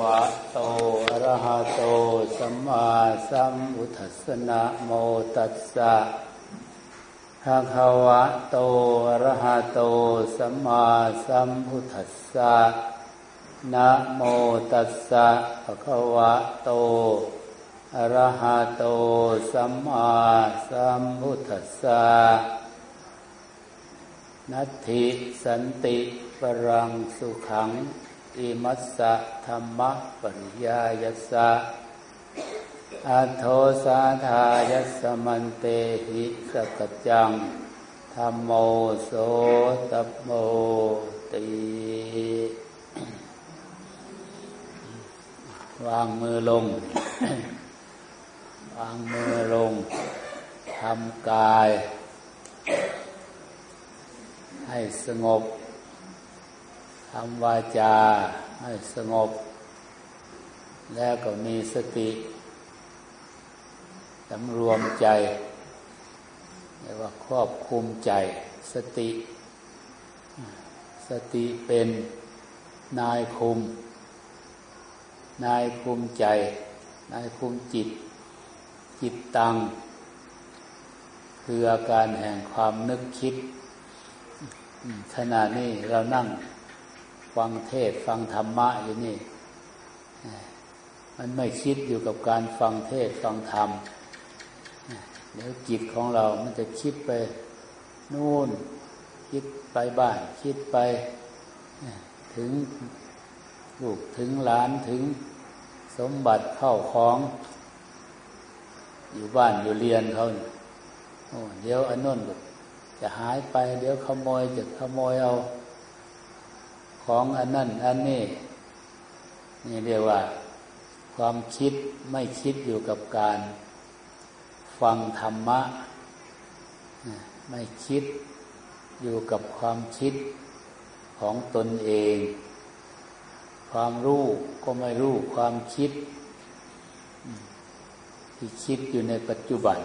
วะโตอะระหะโตสัมมาสัมพุทธัสสะนะโมตัสสะภะคะวะโตอะระหะโตสัมมาสัมพุทธัสสะนะโมตัสสะภะคะวะโตอะระหะโตสัมมาสัมพุทธัสสะนัตถิสันติปรังสุขัง อิมัสสะธรรมะปริยายัสสะอัโทสาธายัสมันเตหิสกจังธรรมโมโสตโมตีวางมือลง วางมือลง ทำกาย ให้สงบ ทำวาจาให้สงบ แล้วก็มีสติสำรวมใจเรียกว่าครอบคุมใจ สติ สติเป็นนายคุม นายคุมใจ นายคุมจิต จิตตัง คืออาการแห่งความนึกคิดขณะนี้เรานั่ง ฟังเทศฟังธรรมะอยู่นี่ มันไม่คิดอยู่กับการฟังเทศฟังธรรมเดี๋ยวจิตของเรา มันจะคิดไปนู่น คิดไปบ้าน คิดไปถึงลูกถึงหลานถึงสมบัติเข้าของ อยู่บ้านอยู่เรียนเขาเดี๋ยวอันนู้นจะหายไป เดี๋ยวขโมยจะขโมยเอา ของอันนั่นอันนี้นี่เรียกว่า ความคิดไม่คิดอยู่กับการฟังธรรมะ ไม่คิดอยู่กับความคิดของตนเอง ความรู้ก็ไม่รู้ความคิด ที่คิดอยู่ในปัจจุบัน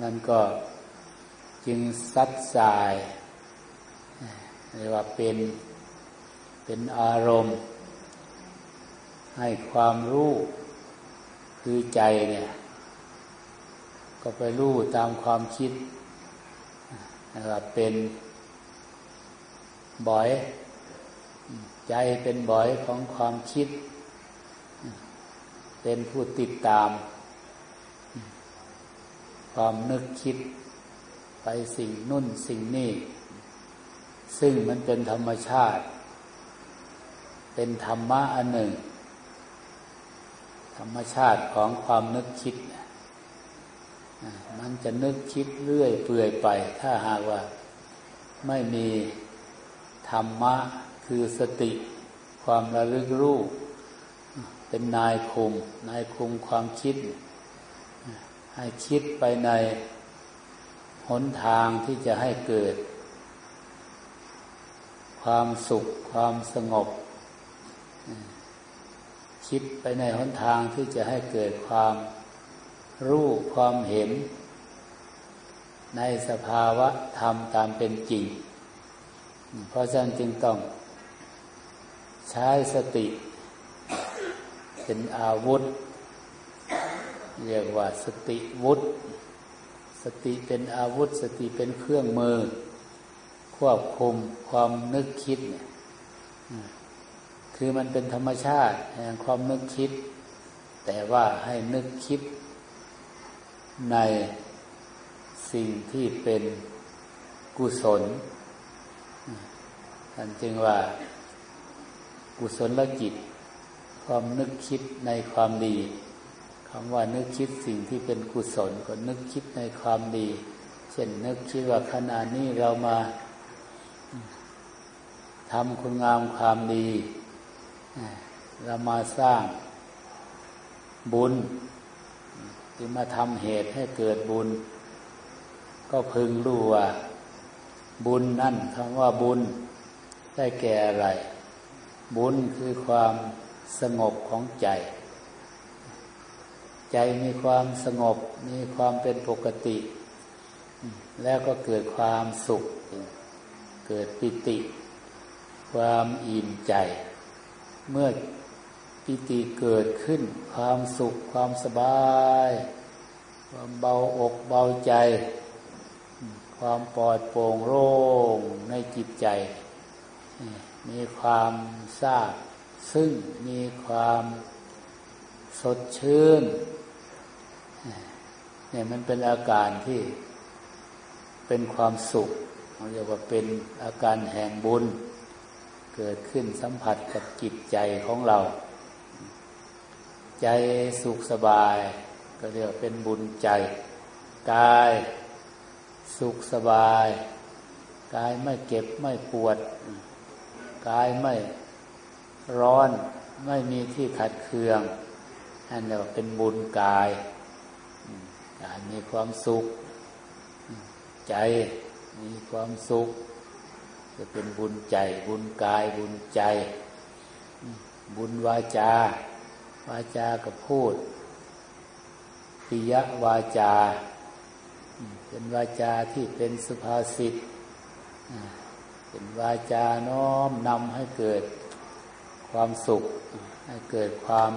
นั่นก็จึงซัดสาย เรียกว่าเป็นเป็นอารมณ์ ให้ความรู้คือใจเนี่ย ก็ไปรู้ตามความคิดเรียกว่าเป็นบ่อย ใจเป็นบ่อยของความคิด เป็นผู้ติดตาม ความนึกคิดไปสิ่งนุ่นสิ่งนี้ ซึ่งมันเป็นธรรมชาติ เป็นธรรมะอันหนึ่ง ธรรมชาติของความนึกคิด มันจะนึกคิดเรื่อยเปื่อยไป ถ้าหากว่าไม่มีธรรมะคือสติ ความระลึกรู้เป็นนายคุม นายคุมความคิด ให้คิดไปในหนทางที่จะให้เกิด ความสุข ความสงบ คิดไปในหนทางที่จะให้เกิดความรู้ความเห็น ในสภาวะธรรมตามเป็นจริง เพราะฉะนั้นจึงต้องใช้สติ เป็นอาวุธ เรียกว่าสติวุธ สติเป็นอาวุธ สติเป็นเครื่องมือ ควบคุมความนึกคิดเนี่ยคือมันเป็นธรรมชาติแห่งความนึกคิด แต่ว่าให้นึกคิด ในสิ่งที่เป็นกุศลท่านจึงว่ากุศลจิต ความนึกคิดในความดีคำว่านึกคิดสิ่งที่เป็นกุศลก็นึกคิดในความดี เช่นนึกคิดว่าขณะนี้เรามา ทำคุณงามความดีเรามาสร้างบุญที่มาทำเหตุให้เกิดบุญ ก็พึงรู้ว่า บุญนั่นคำว่าบุญได้แก่อะไร บุญคือความสงบของใจ ใจมีความสงบมีความเป็นปกติ แล้วก็เกิดความสุข เกิดปิติ ความอิ่มใจ เมื่อปิติเกิดขึ้น ความสุขความสบาย ความเบาอกเบาใจ ความปลอดโปร่งโล่งในจิตใจ มีความทราบซึ่งมีความสดชื่นเนี่ยมันเป็นอาการที่เป็นความสุขเรียกว่าเป็นอาการแห่งบุญ เกิดขึ้นสัมผัสกับจิตใจของเรา ใจสุขสบาย ก็เรียกว่าเป็นบุญใจ กายสุขสบาย กายไม่เก็บไม่ปวด กายไม่ร้อนไม่มีที่ขัดเคืองอันเรียกว่าเป็นบุญกายกายมีความสุข ใจมีความสุข จะเป็นบุญใจ บุญกายบุญใจ บุญวาจา วาจาก็พูดปิยวาจา เป็นวาจาที่เป็นสุภาษิตเป็นวาจาน้อมนำให้เกิดความสุข ให้เกิดความ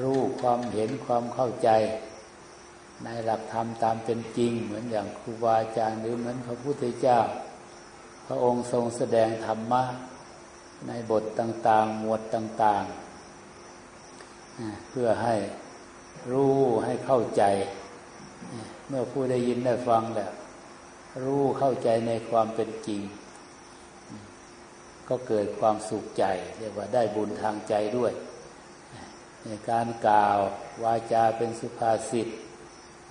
รู้ความเห็นความเข้าใจ ในหลักธรรมตามเป็นจริง เหมือนอย่างครูบาอาจารย์หรือเหมือนพระพุทธเจ้า ระองค์ทรงแสดงธรรมะในบทต่าง ๆ หมวดต่าง ๆ เพื่อให้รู้ให้เข้าใจ เมื่อผู้ได้ยินได้ฟังแล้ว รู้เข้าใจในความเป็นจริง ก็เกิดความสุขใจ เรียกว่าได้บุญทางใจด้วย ในการกล่าววาจาเป็นสุภาษิต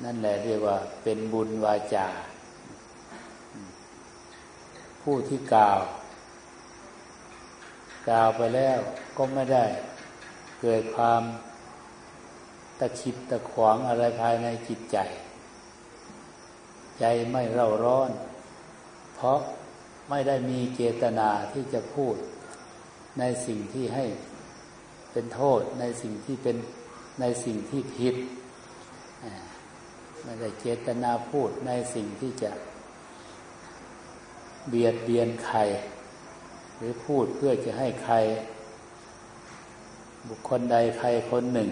นั่นแหละเรียกว่าเป็นบุญวาจา ผู้ที่กล่าว กล่าวไปแล้วก็ไม่ได้เกิดความตะคิดตะขวางอะไรภายในจิตใจ ใจไม่เร่าร้อน เพราะไม่ได้มีเจตนาที่จะพูดในสิ่งที่ให้เป็นโทษในสิ่งที่เป็นในสิ่งที่ผิดไม่ได้เจตนาพูดในสิ่งที่จะ เบียดเบียนใคร หรือพูดเพื่อจะให้ใคร บุคคลใดใครคนหนึ่ง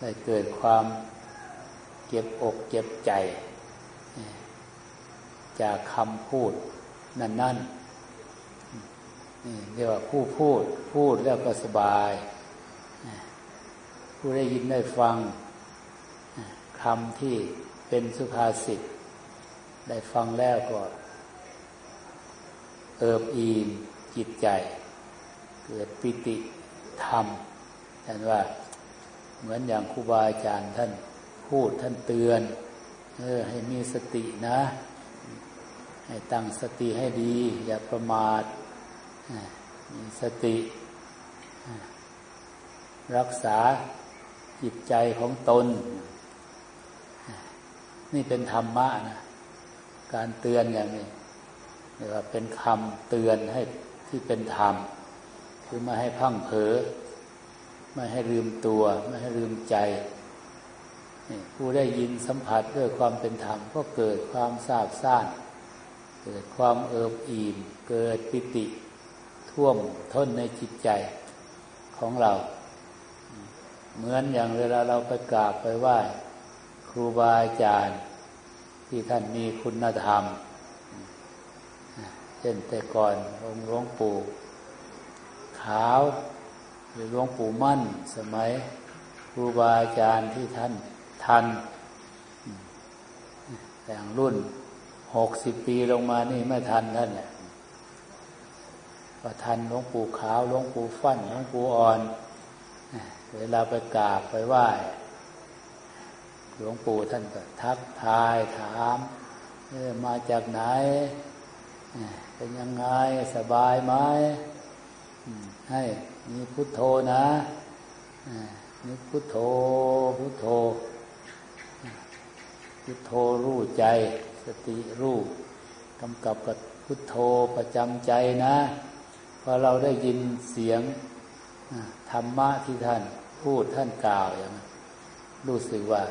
ได้เกิดความเก็บอกเก็บใจ จากคำพูดนั่นนั่นนี่เรียกว่าผู้พูดพูดแล้วก็สบาย ผู้ได้ยินได้ฟังคำที่เป็นสุภาษิตได้ฟังแล้วก็ เอิบอีนจิตใจ เกิดปิติธรรมท่านว่าเหมือนอย่างครูบาอาจารย์ท่านพูดท่านเตือน เออให้มีสตินะ ให้ตั้งสติให้ดี อย่าประมาทมีสติ รักษาจิตใจของตน นี่เป็นธรรมะนะ การเตือนอย่างนี้ รียกว่าเป็นคำเตือนให้ที่เป็นธรรม คือไม่ให้พังเผลอไม่ให้ลืมตัว ไม่ให้ลืมใจผู้ได้ยินสัมผัสด้วยความเป็นธรรมก็เกิดความทราบซ่าน เกิดความเอิบอิ่ม เกิดปิติ ท่วมท้นในจิตใจของเรา เหมือนอย่างเวลาเราไปกราบไปไหว้ครูบาอาจารย์ ที่ท่านมีคุณธรรม เช่นแต่ก่อนองค์หลวงปู่ขาวหรือหลวงปู่มั่น สมัยครูบาอาจารย์ที่ท่านทันแต่งรุ่นหกสิบปีลงมานี่ไม่ทันท่านแหละประทันหลวงปู่ขาวหลวงปู่ฟั่นหลวงปู่อ่อน เวลาไปกราบไปไหว้หลวงปู่ท่านก็ทักทายถามเออมาจากไหน เป็นยังไงสบายไหมให้มีพุทโธนะนึกพุทโธพุทโธ พุทโธรู้ใจ สติรู้กำกับกับพุทโธประจำใจนะพอเราได้ยินเสียงธรรมะที่ท่านพูดท่านกล่าวอย่างนั้นรู้สึกว่า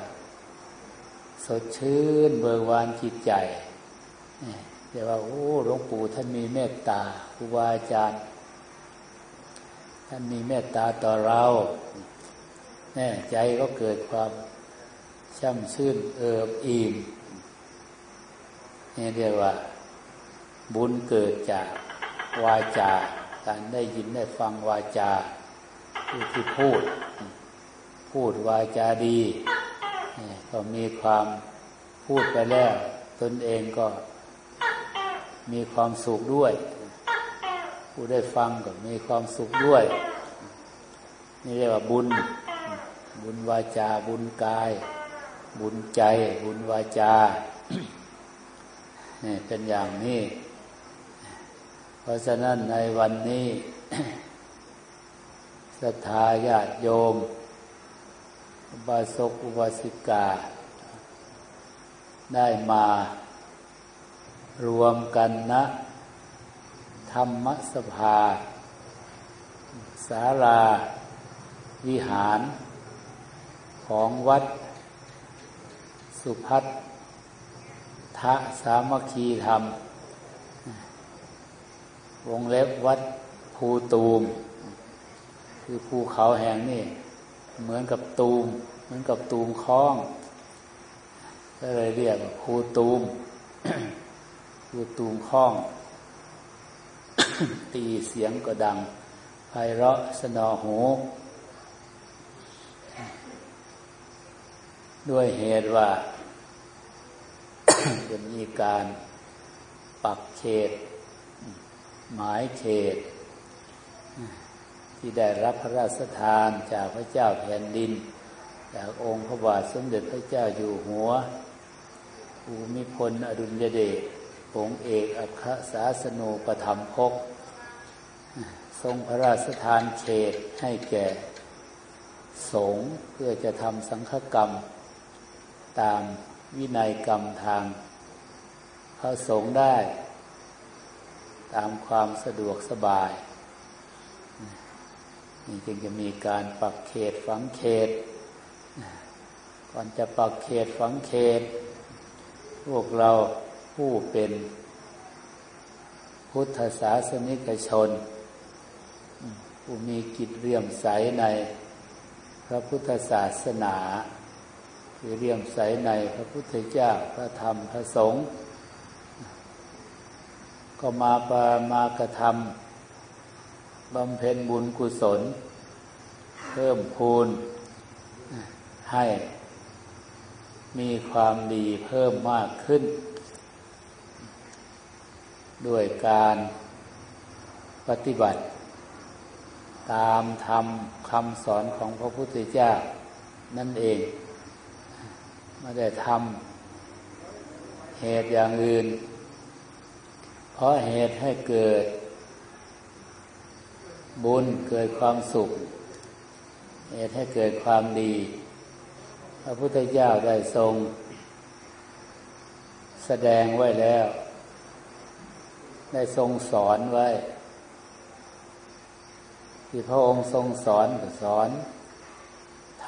สดชื่นเบิกบานจิตใจ แต่ว่า โอ้หลวงปู่ท่านมีเมตตาครูบาอาจารย์ ท่านมีเมตตาต่อเราแน่ใจก็เกิดความช่ำชื่นเอิบอิ่มนี่เรียกว่า บุญเกิดจากวาจา การได้ยินได้ฟังวาจาผู้ที่พูด พูดวาจาดี ก็มีความพูดไปแล้ว ตนเองก็ มีความสุขด้วย ผู้ได้ฟังก็มีความสุขด้วย นี่เรียกว่าบุญ บุญวาจา บุญกาย บุญใจ บุญวาจานี่เป็นอย่างนี้ เพราะฉะนั้นในวันนี้ศรัทธาญาติโยมบาสกอุบาสิกา ได้มา รวมกันนะธรรมสภาศาลา วิหาร ของวัด สุพัฒทะสามัคคีธรรม วงเล็บวัดภูตูม คือภูเขาแห่งนี้เหมือนกับตูม เหมือนกับตูมคล้อง ก็เลยเรียกว่าภูตูม ภูตูมคล้อง ตีเสียงก็ดังไพเราะสนอหู ด้วยเหตุว่า จะมีการปักเขต หมายเขต ที่ได้รับพระราชทานจากพระเจ้าแผ่นดิน จากองค์พระบาทสมเด็จพระเจ้าอยู่หัวภูมิพลอดุลยเดช องค์เอกอัครศาสนูปธรรมภกทรงพระราชทานเขตให้แก่สงฆ์เพื่อจะทำสังฆกรรม ตามวินัยกรรมทางพระสงฆ์ได้ ตามความสะดวกสบายนี่จึงจะมีการปักเขตฝังเขต ก่อนจะปักเขตฝังเขต พวกเรา ผู้เป็นพุทธศาสนิกชน ผู้มีกิจเรียมใสในพระพุทธศาสนาคือเรียมใสในพระพุทธเจ้าพระธรรมพระสงฆ์ก็มาปมากระทำบำเพ็ญบุญกุศล เพิ่มพูนให้มีความดีเพิ่มมากขึ้น ด้วยการปฏิบัติ ตามธรรมคำสอนของพระพุทธเจ้า นั่นเองไม่ได้ทำเหตุอย่างอื่น เพราะเหตุให้เกิด บุญเกิดความสุข เหตุให้เกิดความดี พระพุทธเจ้าได้ทรง แสดงไว้แล้ว ได้ทรงสอนไว้ ที่พระองค์ทรงสอนสอน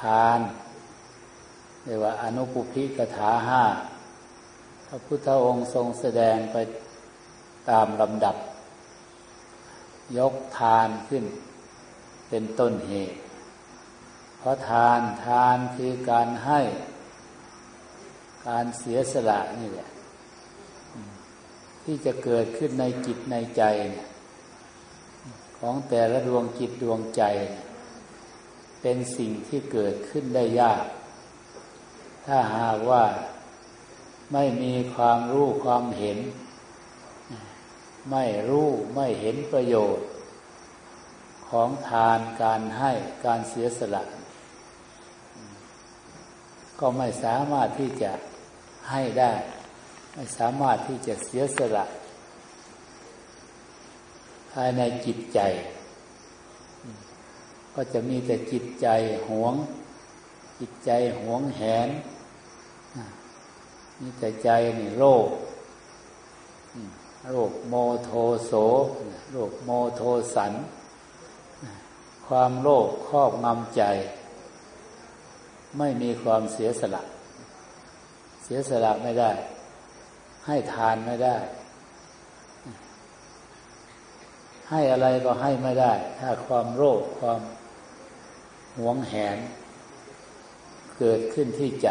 ทานเรียกว่าอนุปุพิกถาห้าพระพุทธองค์ทรงแสดงไปตามลำดับ ยกทานขึ้น เป็นต้นเหตุ เพราะทานทานคือการให้ การเสียสละนี่แหละ ที่จะเกิดขึ้นในจิตในใจ ของแต่ละดวงจิตดวงใจ เป็นสิ่งที่เกิดขึ้นได้ยาก ถ้าหากว่าไม่มีความรู้ความเห็น ไม่รู้ไม่เห็นประโยชน์ ของทานการให้การเสียสละ ก็ไม่สามารถที่จะให้ได้ ไม่สามารถที่จะเสียสละ ภายในจิตใจ ก็จะมีแต่จิตใจหวง จิตใจหวงแหนนี่แต่ใจนี่โรคโรคโมโทโสโรคโมโทสัน ความโลภครอบงำใจ ไม่มีความเสียสละ เสียสละไม่ได้ ให้ทานไม่ได้ ให้อะไรก็ให้ไม่ได้ ถ้าความโลภความหวงแหน เกิดขึ้นที่ใจ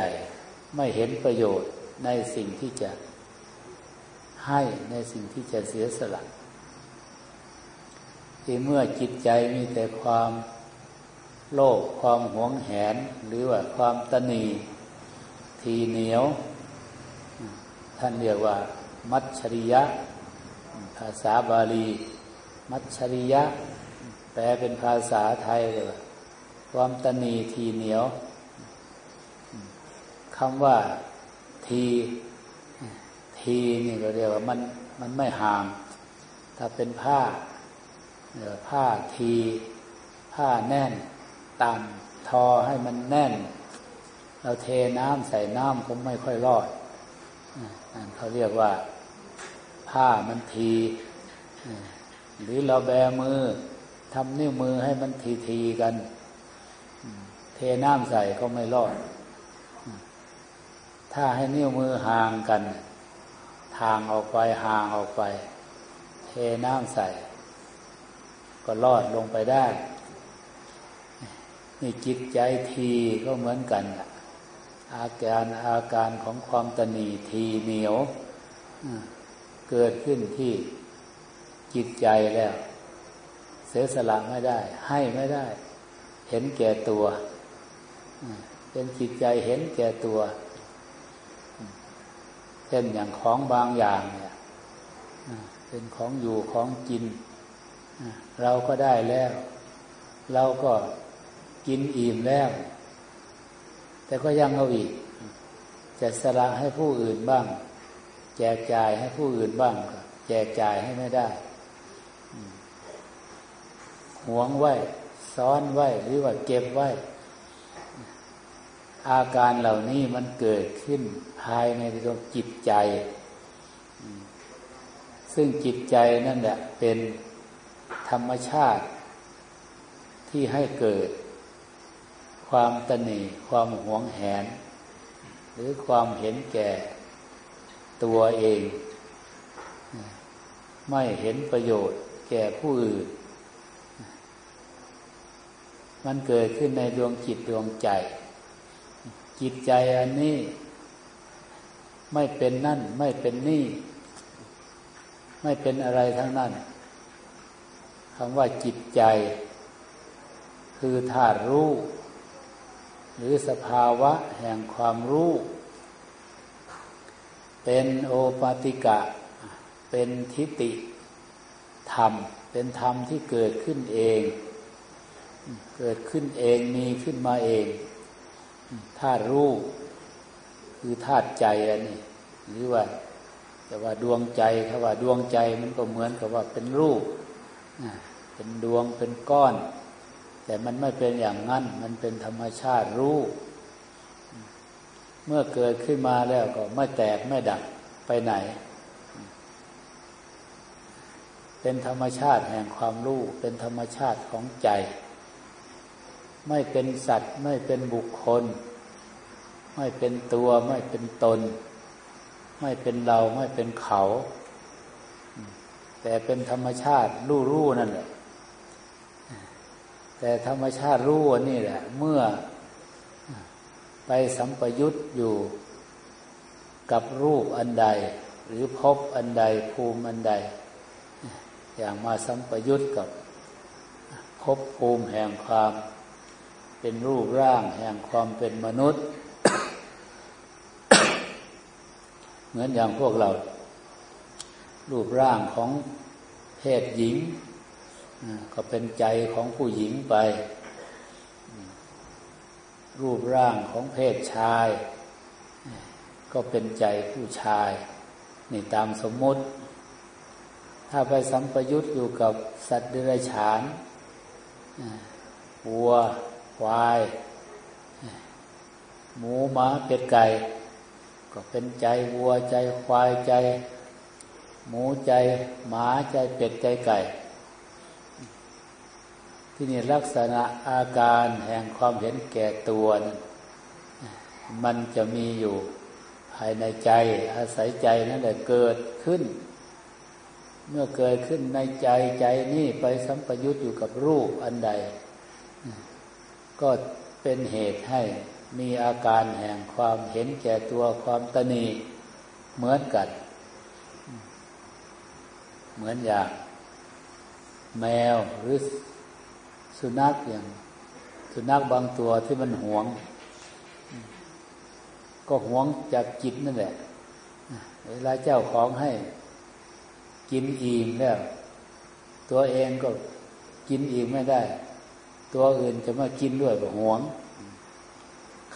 ไม่เห็นประโยชน์ในสิ่งที่จะให้ในสิ่งที่จะเสียสละที่เมื่อจิตใจมีแต่ความโลภความหวงแหน หรือว่าความตนีทีเหนียว ท่านเรียกว่า มัชริยะ ภาษาบาลี มัชริยะ แปลเป็นภาษาไทยเลยว่าความตนีทีเหนียวคำว่าทีทีนี่ก็เรียกว่ามันมันไม่ห่าง ถ้าเป็นผ้าผ้าที ผ้าแน่นต่ำทอให้มันแน่น เราเทน้ำใส่น้ำก็ไม่ค่อยรอด เขาเรียกว่าผ้ามันทีหรือเราแบมือทำนิ้วมือให้มันทีทีกัน เทน้ำใส่ก็ไม่รอด ถ้าให้นิ้วมือห่างกัน ทางออกไปห่างออกไป เทน้ำใส่ ก็รอดลงไปได้ นี่จิตใจทีก็เหมือนกัน อาการอาการของความตนีทีเหนียวเกิดขึ้นที่จิตใจแล้ว เสียสละไม่ได้ ให้ไม่ได้ เห็นแก่ตัวเป็นจิตใจเห็นแก่ตัว เช่นอย่างของบางอย่างเนี่ยเป็นของอยู่ของกิน เราก็ได้แล้ว เราก็กินอิ่มแล้ว แต่ก็ยังเอาอีกจะสละให้ผู้อื่นบ้าง แจกจ่ายให้ผู้อื่นบ้าง แจกจ่ายให้ไม่ได้หวงไว้ ซ้อนไว้ หรือว่าเก็บไว้ อาการเหล่านี้มันเกิดขึ้นภายในดวงจิตใจ ซึ่งจิตใจนั่นแหละเป็นธรรมชาติที่ให้เกิด ความตนีความหวงแหน หรือความเห็นแก่ตัวเอง ไม่เห็นประโยชน์แก่ผู้อื่น มันเกิดขึ้นในดวงจิตดวงใจ จิตใจอันนี้ ไม่เป็นนั่น ไม่เป็นนี่ ไม่เป็นอะไรทั้งนั้นคำว่าจิตใจ คือธาตุรู้ หรือสภาวะแห่งความรู้ เป็นโอปติกะ เป็นทิฏฐิธรรม เป็นธรรมที่เกิดขึ้นเอง เกิดขึ้นเองมีขึ้นมาเองธาตุรู้คือธาตุใจอันนี้หรือว่าแต่ว่าดวงใจถ้าว่าดวงใจมันก็เหมือนกับว่าเป็นรูปเป็นดวงเป็นก้อน แต่มันไม่เป็นอย่างนั้น มันเป็นธรรมชาติรู้ เมื่อเกิดขึ้นมาแล้วก็ไม่แตกไม่ดับไปไหน เป็นธรรมชาติแห่งความรู้ เป็นธรรมชาติของใจ ไม่เป็นสัตว์ ไม่เป็นบุคคล ไม่เป็นตัว ไม่เป็นตน ไม่เป็นเรา ไม่เป็นเขา แต่เป็นธรรมชาติรู้ๆนั่นแหละ แต่ธรรมชาติรู้นี่แหละ เมื่อไปสัมปยุตอยู่กับรูปอันใด หรือพบอันใดภูมิอันใด อย่างมาสัมปยุตกับพบภูมิแห่งความ เป็นรูปร่างแห่งความเป็นมนุษย์ เหมือนอย่างพวกเรา รูปร่างของเพศหญิง ก็เป็นใจของผู้หญิงไป รูปร่างของเพศชาย ก็เป็นใจผู้ชาย นี่ตามสมมติ ถ้าไปสัมปยุตอยู่กับสัตว์เดรัจฉานวัวควาย หมูหมาเป็ดไก่ ก็เป็นใจวัวใจควายใจ หมูใจหมาใจเป็ดใจไก่ ที่นี่ลักษณะอาการแห่งความเห็นแก่ตัวนั้นมันจะมีอยู่ภายในใจ อาศัยใจนั่นแหละเกิดขึ้น เมื่อเกิดขึ้นในใจใจนี่ไปสัมปยุตอยู่กับรูปอันใด ก็เป็นเหตุให้มีอาการแห่งความเห็นแก่ตัวความตนีเหมือนกัน เหมือนอย่าง แมวหรือ สุนัขอย่าง สุนัขบางตัวที่มันหวง ก็หวงจากจิตนั่นแหละเวลาเจ้าของให้ กินอิ่มแล้ว ตัวเองก็กินอิ่มไม่ได้ ตัวอื่นจะมากินด้วยก็หวง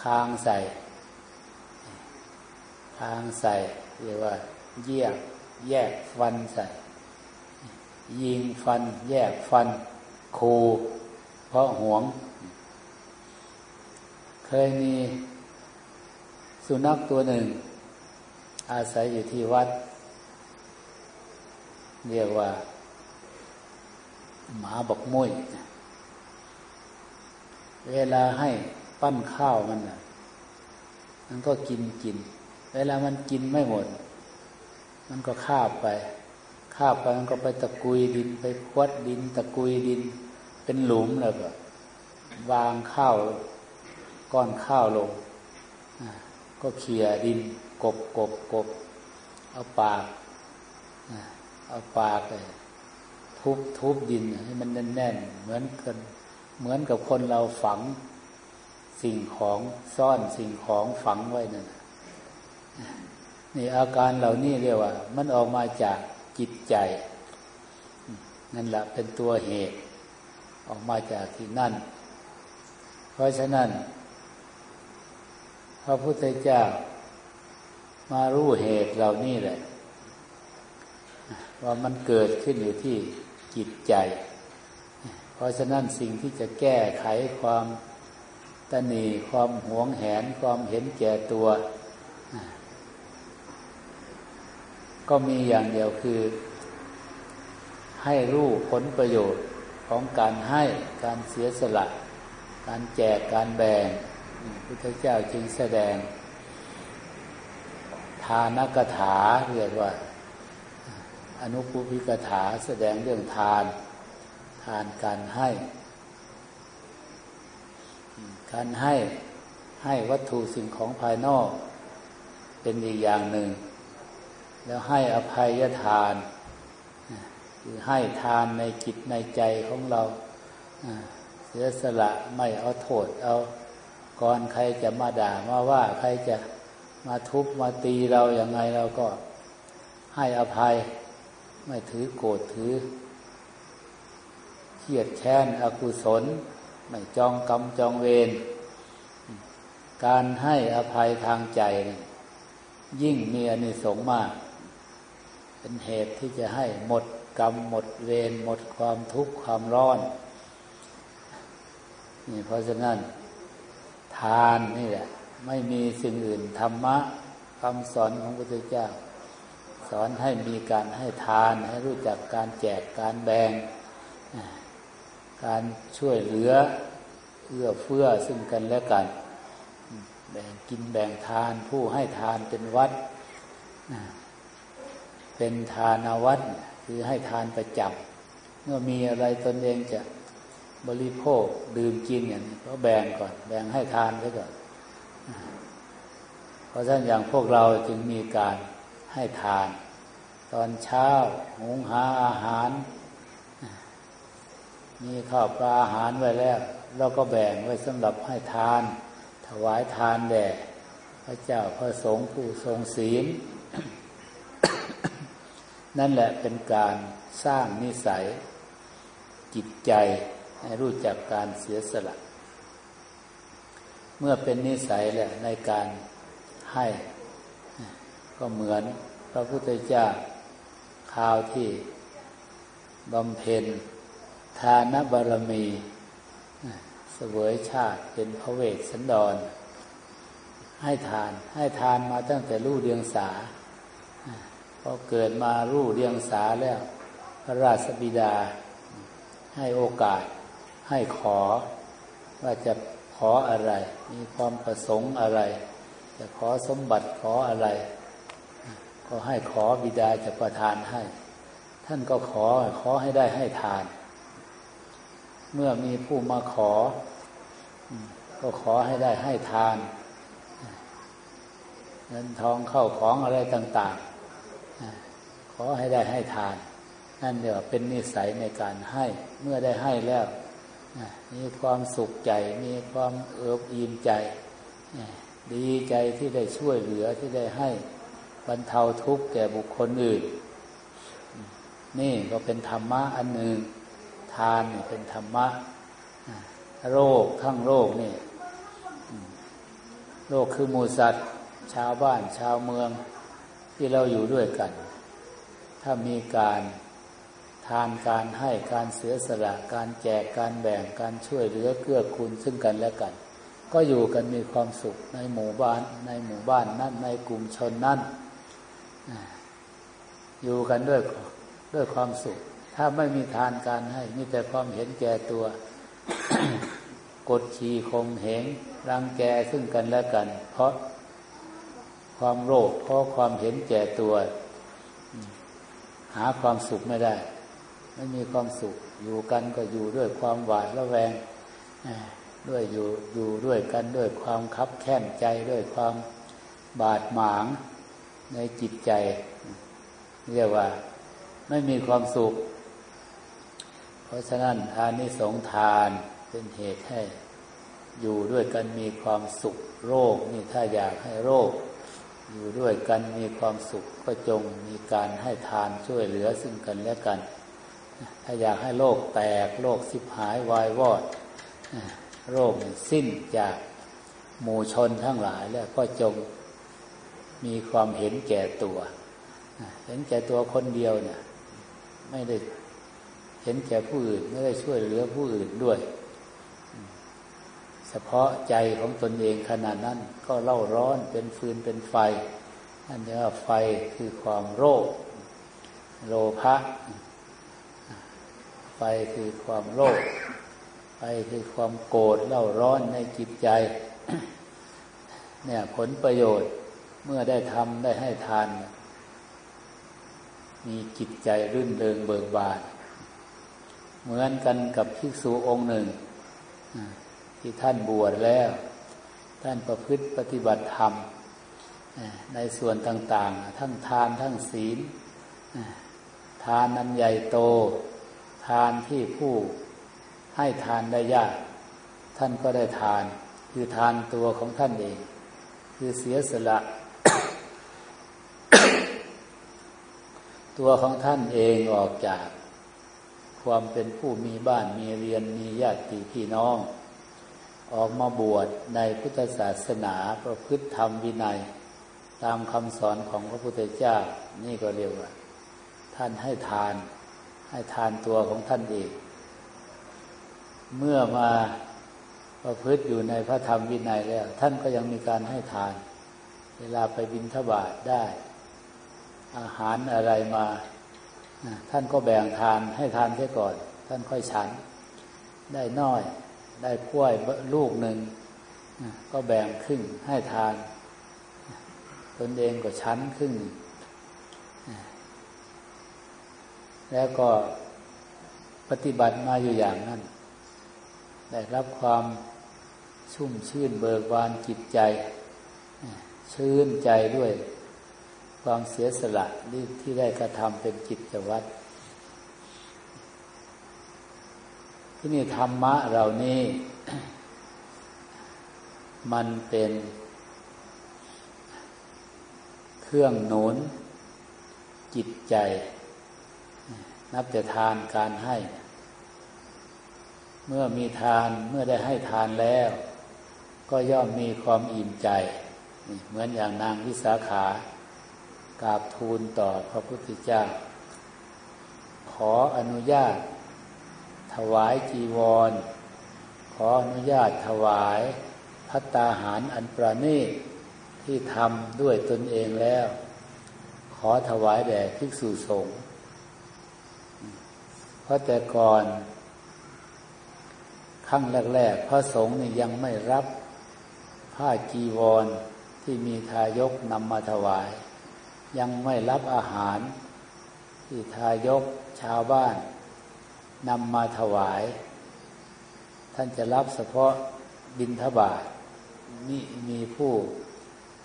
คางใส่ คางใส่เรียกว่าแยกแยกฟันใส่ ยิงฟัน แยกฟัน คู เพราะหวง เคยมีสุนัขตัวหนึ่ง อาศัยอยู่ที่วัด เรียกว่า หมาบกมุ้ยเวลาให้ปั้นข้าวมันนะมันก็กินกิน เวลามันกินไม่หมด มันก็คาบไปคาบไปมันก็ไปตะกุยดิน ไปควัดดิน ตะกุยดิน เป็นหลุมแล้วก็ วางข้าวก้อนข้าวลง ก็เขี่ยดินกบกบกบเอาปากเอาปากทุบทุบดินให้มันแน่นๆเหมือนกันเหมือนกับคนเราฝังสิ่งของซ่อนสิ่งของฝังไว้นั่นนี่อาการเหล่านี้เรียกว่า มันออกมาจากจิตใจ นั่นแหละเป็นตัวเหตุ ออกมาจากที่นั่น เพราะฉะนั้น พระพุทธเจ้ามารู้เหตุเหล่านี้แหละ ว่ามันเกิดขึ้นอยู่ที่จิตใจ เพราะฉะนั้นสิ่งที่จะแก้ไขความตนีความหวงแหนความเห็นแก่ตัว ก็มีอย่างเดียวคือ ให้รู้ผลประโยชน์ ของการให้การเสียสละ การแจกการแบ่งพุทธเจ้าจึงแสดง ทานกถาเรียกว่า อนุปุพิกถาแสดงเรื่องทาน ทานการให้ การให้ให้วัตถุสิ่งของภายนอก เป็นอีกอย่างหนึ่ง แล้วให้อภัยทาน คือให้ทานในจิตในใจของเราเสียสละไม่เอาโทษเอาก่อนใครจะมาด่ามาว่าใครจะมาทุบมาตีเราอย่างไงเราก็ให้อภัย ไม่ถือโกรธถือเครียดแค้นอกุศล ไม่จองกรรมจองเวรการให้อภัยทางใจ ยิ่งมีอนิสงส์มาก เป็นเหตุที่จะให้หมด กรรมหมดเวรหมดความทุกข์ความร้อน นี่เพราะฉะนั้น ทานนี่แหละ ไม่มีสิ่งอื่นธรรมะคำสอนของพระพุทธเจ้า สอนให้มีการให้ทานให้รู้จักการแจกการแบ่งการช่วยเหลือเอื้อเฟื้อซึ่งกันและกัน แบ่งกินแบ่งทานผู้ให้ทานเป็นวัด เป็นทานวัด คือให้ทานประจำเมื่อมีอะไรตนเองจะบริโภคดื่มกินอย่างนี้ก็แบ่งก่อน แบ่งให้ทานไว้ก่อนเพราะฉะนั้นอย่างพวกเราจึงมีการให้ทาน ตอนเช้าหุงหาอาหาร มีข้าวปลาอาหารไว้แล้ว เราก็แบ่งไว้สำหรับให้ทาน ถวายทานแด่พระเจ้าพระสงฆ์ผู้ทรงศีล นั่นแหละเป็นการสร้างนิสัย จิตใจให้รู้จักการเสียสละ เมื่อเป็นนิสัยแหละในการให้ ก็เหมือนพระพุทธเจ้าข่าวที่บำเพ็ญทานบารมีเสวยชาติเป็นพระเวสสันดร ให้ทานให้ทานมาตั้งแต่รู้เรียงสา พอเกิดมารู้เรียงสาแล้ว พระราชบิดา ให้โอกาส ให้ขอ ว่าจะขออะไร มีความประสงค์อะไร จะขอสมบัติขออะไร ก็ให้ขอบิดาจะประทานให้ ท่านก็ขอขอให้ได้ให้ทาน เมื่อมีผู้มาขอ ก็ขอให้ได้ให้ทานเงินทองเข้าของอะไรต่าง อให้ได้ให้ทาน นั่นเดี๋ยวเป็นนิสัยในการให้เมื่อได้ให้แล้ว มีความสุขใจ มีความเอิบอิ่มใจ ดีใจที่ได้ช่วยเหลือที่ได้ให้บรรเทาทุกข์แก่บุคคลอื่น นี่ก็เป็นธรรมะอันหนึ่งทานนี่เป็นธรรมะโรคทั้งโรคนี่โรคคือมูสัตว์ ชาวบ้านชาวเมืองที่เราอยู่ด้วยกัน ถ้ามีการทานการให้การเสียสละการแจกการแบ่งการช่วยเหลือเกื้อกูลซึ่งกันและกัน ก็อยู่กันมีความสุขในหมู่บ้านในหมู่บ้านนั้นในกลุ่มชนนั้นอยู่กันด้วยด้วยความสุข ถ้าไม่มีทานการให้มีแต่ความเห็นแก่ตัว กดขี่ข่มเหงรังแกซึ่งกันและกัน เพราะความโลภเพราะความเห็นแก่ตัว หาความสุขไม่ได้ ไม่มีความสุข อยู่กันก็อยู่ด้วยความหวาดระแวงด้วยอยู่อยู่ด้วยกันด้วยความคับแค้นใจด้วยความบาดหมางในจิตใจ เรียกว่า ไม่มีความสุข เพราะฉะนั้นทานนิสงทานเป็นเหตุให้ อยู่ด้วยกันมีความสุขโรคนี่ถ้าอยากให้โรค อยู่ด้วยกันมีความสุขก็จงมีการให้ทานช่วยเหลือซึ่งกันและกัน ถ้าอยากให้โรคแตกโรคสิบหายวายวอดโรคสิ้นจากหมู่ชนทั้งหลายแล้วก็จงมีความเห็นแก่ตัว เห็นแก่ตัวคนเดียวเนี่ยไม่ได้เห็นแก่ผู้อื่นไม่ได้ช่วยเหลือผู้อื่นด้วย เฉพาะใจของตนเองขนาดนั้น ก็เล่าร้อนเป็นฟืนเป็นไฟนั่นเรียกว่าไฟคือความโรคโลภะไฟคือความโลภไฟคือความโกรธเล่าร้อนในจิตใจ เนี่ยผลประโยชน์เมื่อได้ทำได้ให้ทาน มีจิตใจรื่นเริงเบิกบาน เหมือนกันกับภิกษุองค์หนึ่ง ที่ท่านบวชแล้ว ท่านประพฤติปฏิบัติธรรมในส่วนต่างๆ ทั้งทานทั้งศีล ทานนั้นใหญ่โต ทานที่ผู้ให้ทานได้ยาก ท่านก็ได้ทาน คือทานตัวของท่านเอง คือเสียสละ ตัวของท่านเองออกจาก ความเป็นผู้มีบ้านมีเรียนมีญาติพี่น้อง ออกมาบวชในพุทธศาสนาประพฤติธรรมวินัย ตามคำสอนของพระพุทธเจ้า นี่ก็เรียกว่า ท่านให้ทาน ให้ทานตัวของท่านเอง เมื่อมาประพฤติอยู่ในพระธรรมวินัยแล้ว ท่านก็ยังมีการให้ทาน เวลาไปบิณฑบาตได้ อาหารอะไรมา ท่านก็แบ่งทานให้ทานเสียก่อน ท่านค่อยฉันได้น้อย ได้กล้วยลูกหนึ่งก็แบ่งครึ่งให้ทาน ตนเองก็ชั้นครึ่ง แล้วก็ปฏิบัติมาอยู่อย่างนั้น ได้รับความชุ่มชื่นเบิกบานจิตใจ ชื่นใจด้วยความเสียสละที่ที่ได้กระทำเป็นจิตวัตร ที่นี่ธรรมะเหล่านี้มันเป็นเครื่องหนุนจิตใจ นับแต่ทานการให้ เมื่อมีทานเมื่อได้ให้ทานแล้ว ก็ย่อมมีความอิ่มใจ เหมือนอย่างนางวิสาขากราบทูลต่อพระพุทธเจ้า ขออนุญาต วายจีวร ขออนุญาตถวายพัตตาหารอันประณีตที่ทำด้วยตนเองแล้ว ขอถวายแด่ภิกษุสงฆ์เพราะแต่ก่อนขั้งแรกๆ พระสงฆ์นี่ยังไม่รับผ้าจีวรที่มีทายกนำมาถวาย ยังไม่รับอาหาร ที่ทายกชาวบ้าน นำมาถวาย ท่านจะรับเฉพาะบินทบาทนี่มีผู้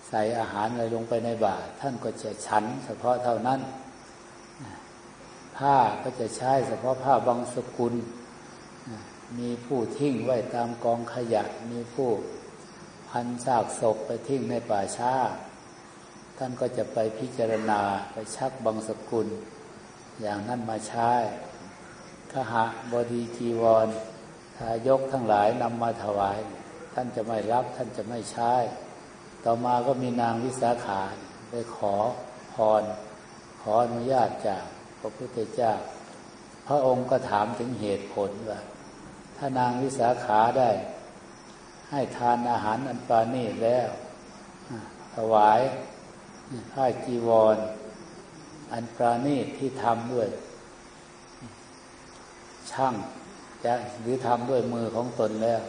ใส่อาหารอะไรลงไปในบาตรท่านก็จะฉันเฉพาะเท่านั้น ผ้าก็จะใช้เฉพาะผ้าบางสกุล มีผู้ทิ้งไว้ตามกองขยะ มีผู้พันซากศพไปทิ้งในป่าช้า ท่านก็จะไปพิจารณาไปชักบางสกุล อย่างนั้นมาใช้ ขหะบดีจีวรทายกทั้งหลายนำมาถวาย ท่านจะไม่รับท่านจะไม่ใช้ ต่อมาก็มีนางวิสาขาไปขอพร ขออนุญาตจากพระพุทธเจ้า พระองค์ก็ถามถึงเหตุผลว่า ถ้านางวิสาขาได้ ให้ทานอาหารอันปานีแล้วถวายผ้าจีวร อันปราณีที่ทำด้วย ช่างจะหรือทำด้วยมือของตนแล้ว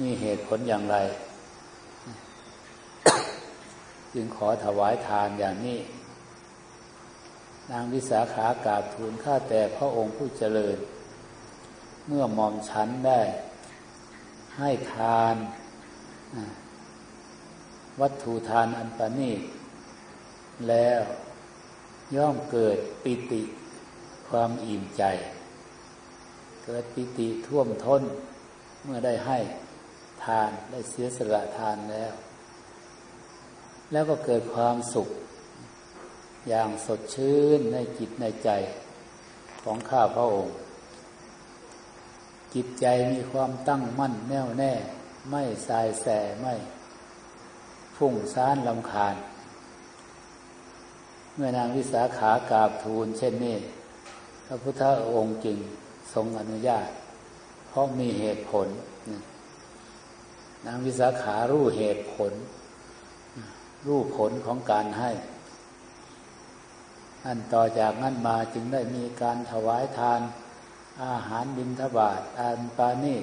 นี่เหตุผลอย่างไร จึงขอถวายทานอย่างนี้ นางวิสาขากราบทูลข้าแต่พระองค์ผู้เจริญ เมื่อมอมฉันได้ ให้ทาน วัตถุทานอันประณีตแล้วย่อมเกิดปิติความอิ่มใจ เกิดปิติท่วมท้น เมื่อได้ให้ทานได้เสียสละทานแล้ว แล้วก็เกิดความสุข อย่างสดชื่นในจิตในใจของข้าพระองค์ จิตใจมีความตั้งมั่นแน่วแน่ ไม่สายแสไม่ฟุ้งซ่านลำคาญ เมื่อนางวิสาขากราบทูลเช่นนี้พระพุทธองค์จึง ทรงอนุญาต เพราะมีเหตุผล นางวิสาขารู้เหตุผล รู้ผลของการให้ อันต่อจากนั้นมาจึงได้มีการถวายทาน อาหารบิณฑบาตอันปานี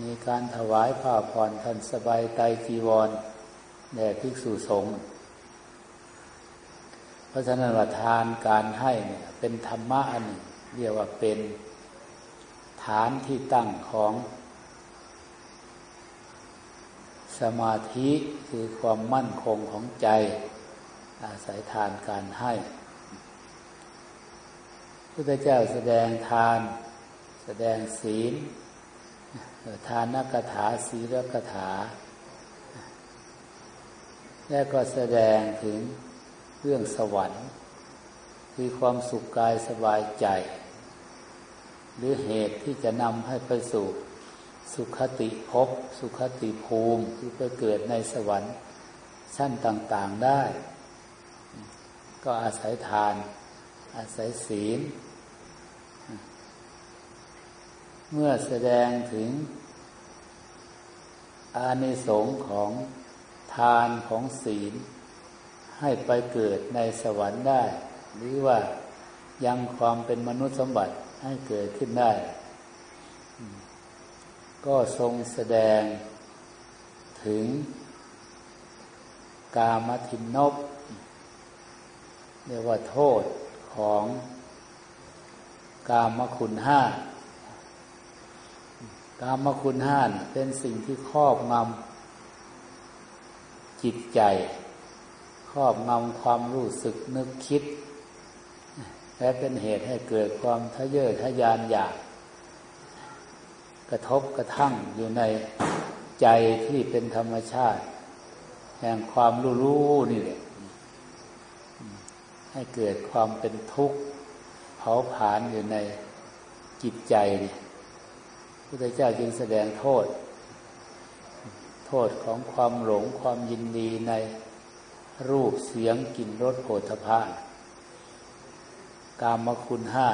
มีการถวายผ้าผ่อนทันสบายไตจีวรแด่ภิกษุสงฆ์เพราะฉะนั้นว่าทานการให้เนี่ยเป็นธรรมะอันหนึ่งเรียกว่าเป็น ฐานที่ตั้งของสมาธิคือความมั่นคงของใจ อาศัยทานการให้พุทธเจ้าแสดงทาน แสดงศีล ทานนักถาศีลกถา และก็แสดงถึงเรื่องสวรรค์ คือความสุขกายสบายใจ หรือเหตุที่จะนำให้ไปสู่สุขติภพสุขติภูมิที่ไปเกิดในสวรรค์ชั้นต่างๆได้ ก็อาศัยทาน อาศัยศีล เมื่อแสดงถึงอานิสงส์ของทานของศีล ให้ไปเกิดในสวรรค์ได้ หรือว่ายังความเป็นมนุษย์สมบัติ ให้เกิดขึ้นได้ ก็ทรงแสดงถึงกามทินนบเรียกว่าโทษของกามคุณห้ากามคุณห้าเป็นสิ่งที่ครอบงำจิตใจ ครอบงำความรู้สึกนึกคิด และเป็นเหตุให้เกิดความทะเยอทะยานอยาก กระทบกระทั่งอยู่ในใจที่เป็นธรรมชาติ แห่งความรู้รู้นี่แหละให้เกิดความเป็นทุกข์เผาผลาญอยู่ในจิตใจนี่พระเจ้าจึงแสดงโทษ โทษของความหลงความยินดีในรูปเสียงกลิ่นรสโผฏฐะ กามคุณห้า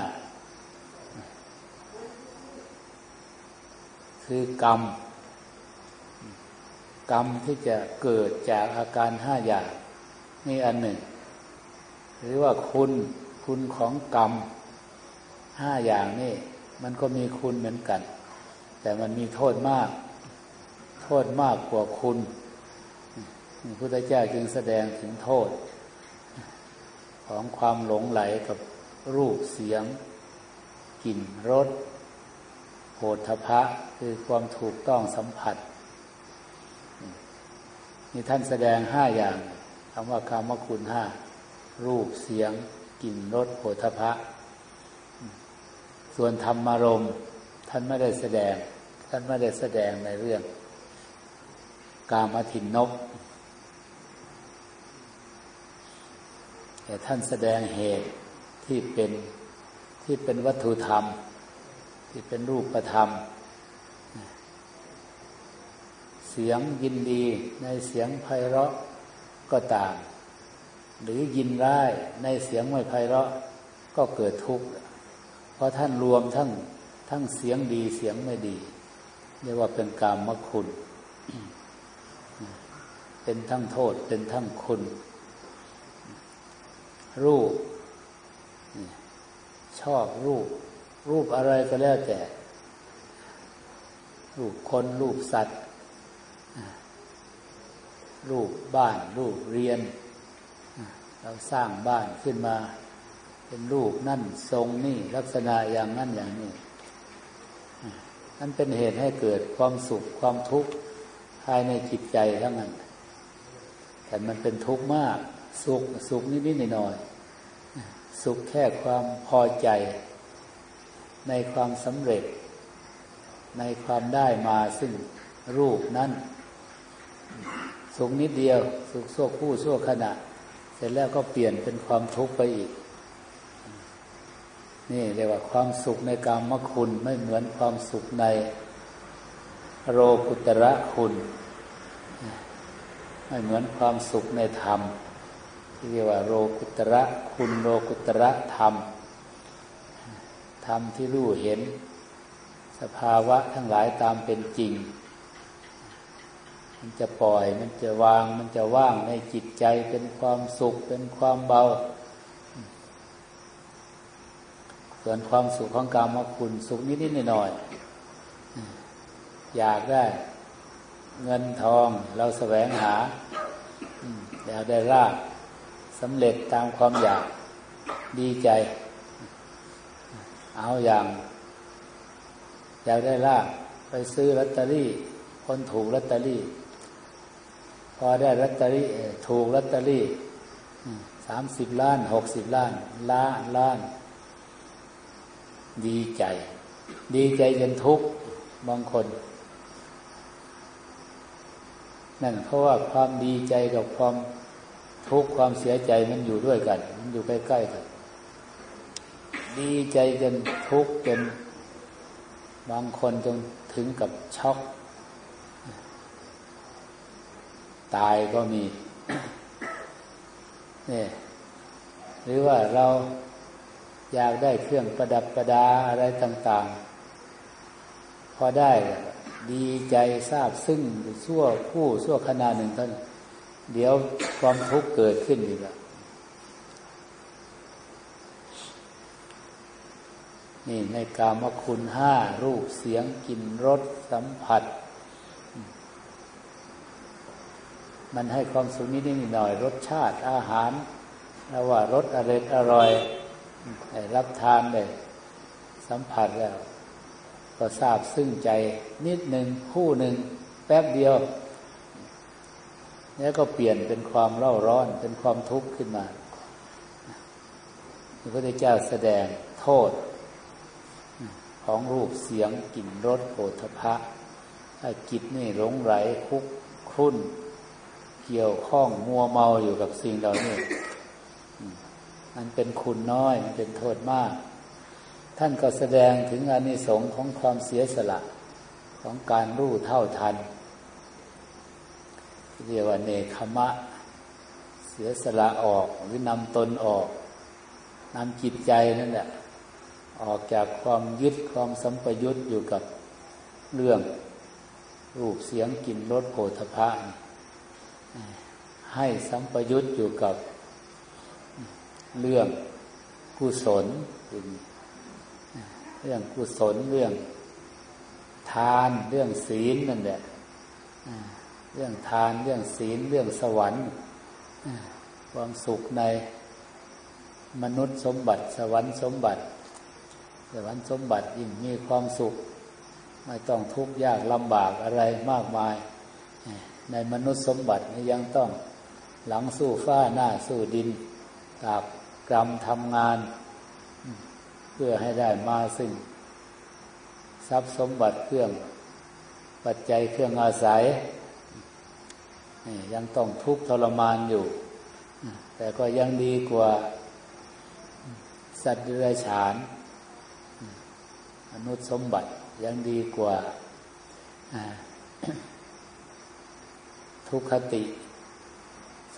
คือกรรม กรรมที่จะเกิดจากอาการห้าอย่าง นี่อันหนึ่ง หรือว่าคุณคุณของกรรมห้าอย่างนี่มันก็มีคุณเหมือนกัน แต่มันมีโทษมาก โทษมากกว่าคุณพระพุทธเจ้าจึงแสดงถึงโทษ ของความหลงไหลกับ รูปเสียงกลิ่นรสโผฏฐะคือความถูกต้องสัมผัสนี่ท่านแสดงห้าอย่างคำว่ากามคุณห้ารูปเสียงกลิ่นรสโผฏฐะส่วนธรรมารมท่านไม่ได้แสดง ท่านไม่ได้แสดงในเรื่อง กามถินนก แต่ท่านแสดงเหตุ ที่เป็นที่เป็นวัตถุธรรม ที่เป็นรูปธรรม เสียงยินดีในเสียงไพเราะก็ตาม หรือยินร้ายในเสียงไม่ไพเราะก็เกิดทุกข์เพราะท่านรวมทั้งทั้งเสียงดีเสียงไม่ดีเรียกว่าเป็นกามมคุณ เป็นทั้งโทษเป็นทั้งคุณ รูป ชอบรูป รูปอะไรก็แล้วแต่ รูปคน รูปสัตว์ รูปบ้าน รูปเรียน เราสร้างบ้านขึ้นมา เป็นรูปนั่นทรงนี่ลักษณะอย่างนั้นอย่างนี้นั่นเป็นเหตุให้เกิดความสุขความทุกข์ภายในจิตใจทั้งนั้นแต่มันเป็นทุกข์มาก สุขสุขนิดๆหน่อยๆ สุขแค่ความพอใจ ในความสำเร็จ ในความได้มาซึ่งรูปนั้น สุขนิดเดียว สุขชั่วคู่ชั่วขณะ เสร็จแล้วก็เปลี่ยนเป็นความทุกข์ไปอีก นี่เรียกว่าความสุขในกามคุณไม่เหมือนความสุขในโรกุตระคุณ ไม่เหมือนความสุขในธรรม เรียกว่าโลกุตระคุณโลกุตระธรรม ธรรมที่รู้เห็น สภาวะทั้งหลายตามเป็นจริง มันจะปล่อยมันจะวางมันจะว่างในจิตใจเป็นความสุขเป็นความเบา ส่วนความสุขของกามคุณสุขนิดนิดหน่อยๆอยากได้เงินทองเราแสวงหา อยากได้ราก สำเร็จตามความอยากดีใจ เอาอย่าง อยากได้ลาบไปซื้อลอตเตอรี่ คนถูกลอตเตอรี่ พอได้ลอตเตอรี่ถูกลอตเตอรี่สามสิบล้านหกสิบล้านล้านล้าน ดีใจ ดีใจจนทุกข์บางคนนั่นเพราะว่าความดีใจกับความ ทุกความเสียใจมันอยู่ด้วยกัน มันอยู่ใกล้ๆกันดีใจจนทุกข์จนบางคนจนถึงกับช็อก ตายก็มีนี่หรือว่าเราอยากได้เครื่องประดับประดาอะไรต่าง ๆ พอได้ดีใจทราบซึ่งชั่วผู้ชั่วขณะหนึ่งท่าน เดี๋ยวความทุกข์เกิดขึ้นอีกแล้วนี่ในกามคุณห้ารูปเสียงกลิ่นรสสัมผัส มันให้ความสุขนิดนิดหน่อย รสชาติอาหารแล้วว่ารสอร่อยอร่อยรับทานเลยสัมผัสแล้ว ก็ทราบซึ่งใจนิดหนึ่งคู่หนึ่งแป๊บเดียว แล้วก็เปลี่ยนเป็นความเล่าร้อนเป็นความทุกข์ขึ้นมาพระพุทธเจ้าแสดงโทษ ของรูปเสียงกลิ่นรสโผฏฐะถ้าจิตนี่หลงไหลคุกคุ้นเกี่ยวข้องมัวเมาอยู่กับสิ่งเหล่านี้มันเป็นคุณน้อยมันเป็นโทษมาก ท่านก็แสดงถึงอานิสงส์ของความเสียสละของการรู้เท่าทัน เรียกว่าเนคขมะ เสียสละออกหรือนำตนออกนำจิตใจนั่นแหละออกจากความยึดความสัมปยุตอยู่กับเรื่องรูปเสียงกลิ่นรสโผฏฐะให้สัมปยุตอยู่กับเรื่องกุศลเรื่องกุศลเรื่องทานเรื่องศีลนั่นแหละ เรื่องทาน เรื่องศีล เรื่องสวรรค์ความสุขในมนุษย์สมบัติ สวรรค์สมบัติ สวรรค์สมบัติยิ่งมีความสุข ไม่ต้องทุกข์ยากลำบากอะไรมากมาย ในมนุษย์สมบัติยังต้องหลังสู้ฟ้าหน้าสู้ดินตากกรรมทำงาน เพื่อให้ได้มาซึ่ง ทรัพย์สมบัติเครื่อง ปัจจัยเครื่องอาศัย ยังต้องทุกข์ทรมานอยู่ แต่ก็ยังดีกว่าสัตว์เดรัจฉานมนุษย์สมบัติยังดีกว่าทุกขติ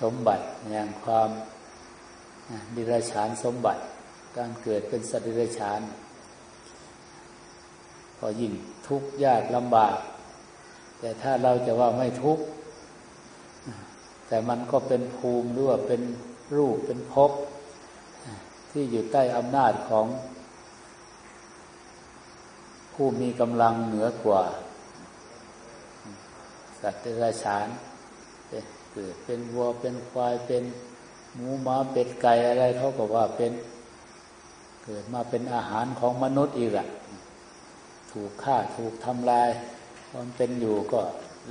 สมบัติอย่างความดิรัจฉานสมบัติ การเกิดเป็นสัตว์ดิรัจฉานก็ยิ่งทุกข์ยากลำบาก แต่ถ้าเราจะว่าไม่ทุกข์ แต่มันก็เป็นภูมิหรือว่าเป็นรูปเป็นภพที่อยู่ใต้อำนาจของ ผู้มีกำลังเหนือกว่า สัตว์เดรัจฉานเกิดเป็นวัวเป็นควายเป็นหมูหมาเป็ดไก่อะไรเขาก็ว่าเป็นเกิดมาเป็นอาหารของมนุษย์อีกอะถูกฆ่าถูกทำลายมันเป็นอยู่ก็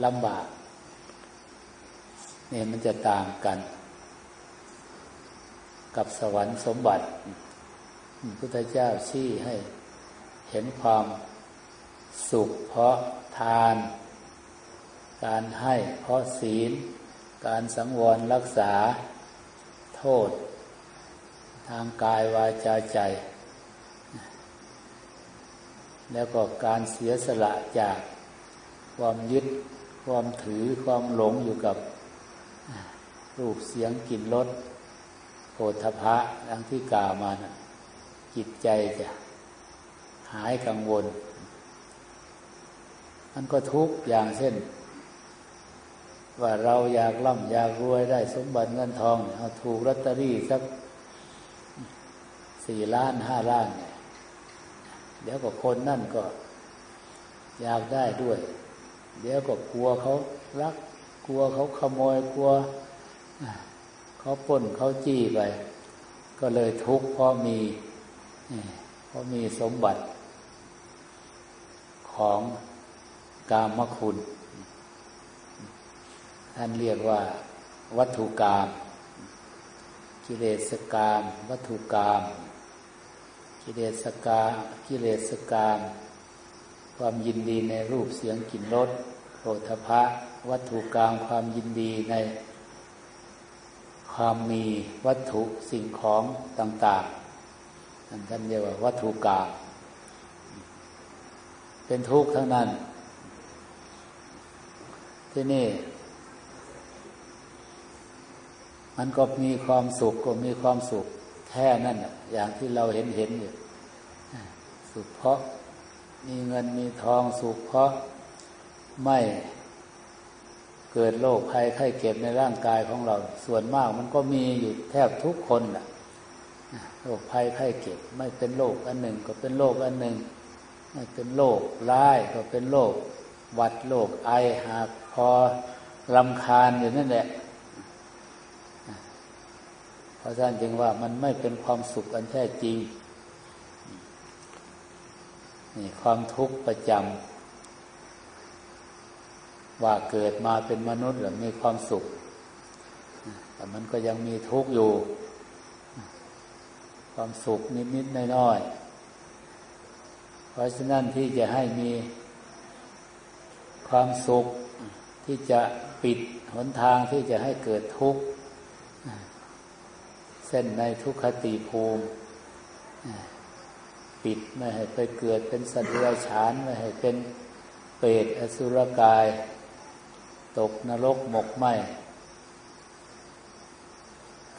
ลำบาก นี่ยมันจะต่างกัน กับสวรรค์สมบัติพุทธเจ้าชี้ให้เห็นความสุขเพราะทาน การให้เพราะศีล การสังวรรักษาโทษ ทางกายวาจาใจ แล้วก็การเสียสละจากความยึดความถือความหลงอยู่กับ รูปเสียงกลิ่นรสโผฏฐะดังที่กล่าวมานะจิตใจจะหายกังวล มันก็ทุกอย่างเช่น ว่าเราอยากร่ำอยากรวยได้สมบัติเงินทองเอาถูกลอตเตอรี่สักสี่ล้านห้าล้านเนี่ยเดี๋ยวก็คนนั่นก็อยากได้ด้วย เดี๋ยวก็กลัวเขารัก กลัวเขาขโมยกลัว เขาป้นเขาจี้ไป ก็เลยทุกข์เพราะมีเพราะมีสมบัติของกามคุณ ท่านเรียกว่า วัตถุกรรมกิเลสกรรมวัตถุกรรมกิเลสกรรมกิเลสกรรมความยินดีในรูปเสียงกลิ่นรสโผฏฐะวัตถุกรรมความยินดีใน ความมีวัตถุสิ่งของต่างๆนั่นท่านเรียกว่าวัตถุกรรมเป็นทุกข์ทั้งนั้น ที่นี่ มันก็มีความสุขก็มีความสุขแค่นั้นอย่างที่เราเห็นเห็นอยู่สุขเพราะมีเงินมีทองสุขเพราะไม่ เกิดโรคภัยไข้เจ็บในร่างกายของเรา ส่วนมากมันก็มีอยู่แทบทุกคนแหละโรคภัยไข้เจ็บไม่เป็นโรคอันหนึ่ง ก็เป็นโรคอันหนึ่ง ไม่เป็นโรคร้ายก็เป็นโรคหวัดโรคไอหากพอลำคาญอยู่นั่นแหละเพราะฉะนั้นจึงว่ามันไม่เป็นความสุขอันแท้จริงนี่ความทุกข์ประจำ ว่าเกิดมาเป็นมนุษย์หรือมีความสุข แต่มันก็ยังมีทุกข์อยู่ ความสุขนิดๆน้อยๆเพราะฉะนั้นที่จะให้มีความสุขที่จะปิดหนทางที่จะให้เกิดทุกข์เส้นในทุกขติภูมิ ปิดไม่ให้ไปเกิดเป็นสัตว์เดรัจฉานไม่ให้เป็นเปรตอสุรกาย ตกนรกหมกไหม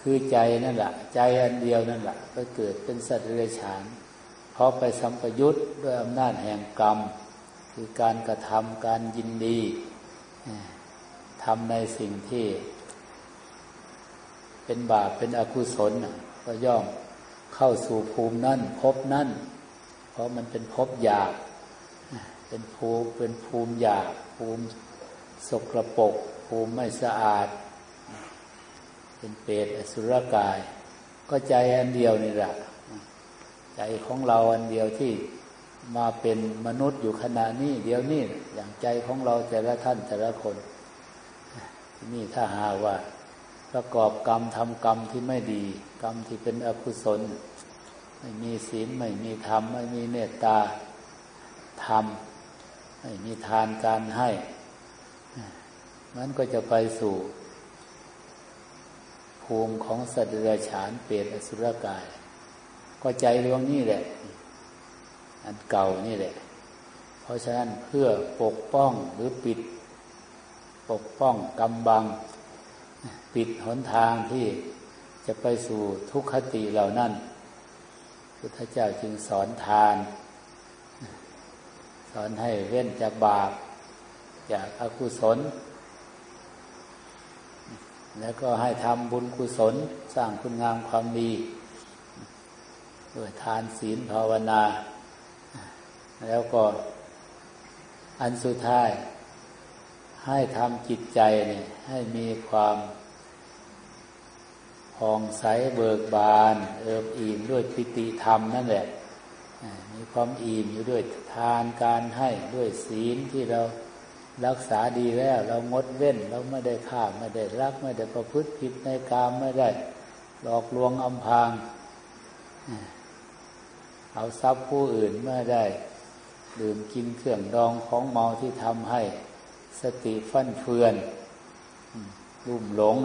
คือใจนั่นแหละใจอันเดียวนั่นแหละไปเกิดเป็นสัตว์เดรัจฉาน เพราะไปสัมปยุตด้วยอำนาจแห่งกรรม คือการกระทำการยินดีทำในสิ่งที่เป็นบาปเป็นอกุศลก็ย่อมเข้าสู่ภูมินั่นพบนั่น เพราะมันเป็นพบหยาบเป็นภูเป็นภูมิหยาบภูมิ สกรปรกภูมิไม่สะอาด เป็นเปรตอสุรกาย ก็ใจอันเดียวนี่แหละใจของเราอันเดียวที่มาเป็นมนุษย์อยู่ขณะนี้เดียวนี้อย่างใจของเราแต่ละท่านแต่ละคน นี่ถ้าหาว่าประกอบกรรมทำกรรมที่ไม่ดี กรรมที่เป็นอกุศล ไม่มีศีลไม่มีธรรม ไม่มีเมตตาธรรม ไม่มีทานการให้ มันก็จะไปสู่ ภูมิของสัตว์เดรัจฉานเปรตอสุรกาย ก็ใจดวงนี้แหละ อันเก่านี่แหละ เพราะฉะนั้นเพื่อปกป้องหรือปิด ปกป้องกำบัง ปิดหนทางที่จะไปสู่ทุกขติเหล่านั้นพุทธเจ้าจึงสอนทาน สอนให้เว้นจากบาปจากอากุศล แล้วก็ให้ทำบุญกุศลสร้างคุณงามความดีด้วยทานศีลภาวนา แล้วก็อันสุดท้าย ให้ทำจิตใจเนี่ยให้มีความผ่องใสเบิกบาน เอิบอิ่มด้วยปิติธรรมนั่นแหละมีความอิ่มอยู่ด้วยทานการให้ด้วยศีลที่เรา รักษาดีแล้ว เรางดเว้น เราไม่ได้ฆ่าไม่ได้รัก ไม่ได้ประพฤติผิดในกามไม่ได้หลอกลวงอำพราง เอาทรัพย์ผู้อื่นไม่ได้ ดื่มกินเครื่องดองของเมาที่ทำให้สติฟั่นเฟือนรุ่มหลง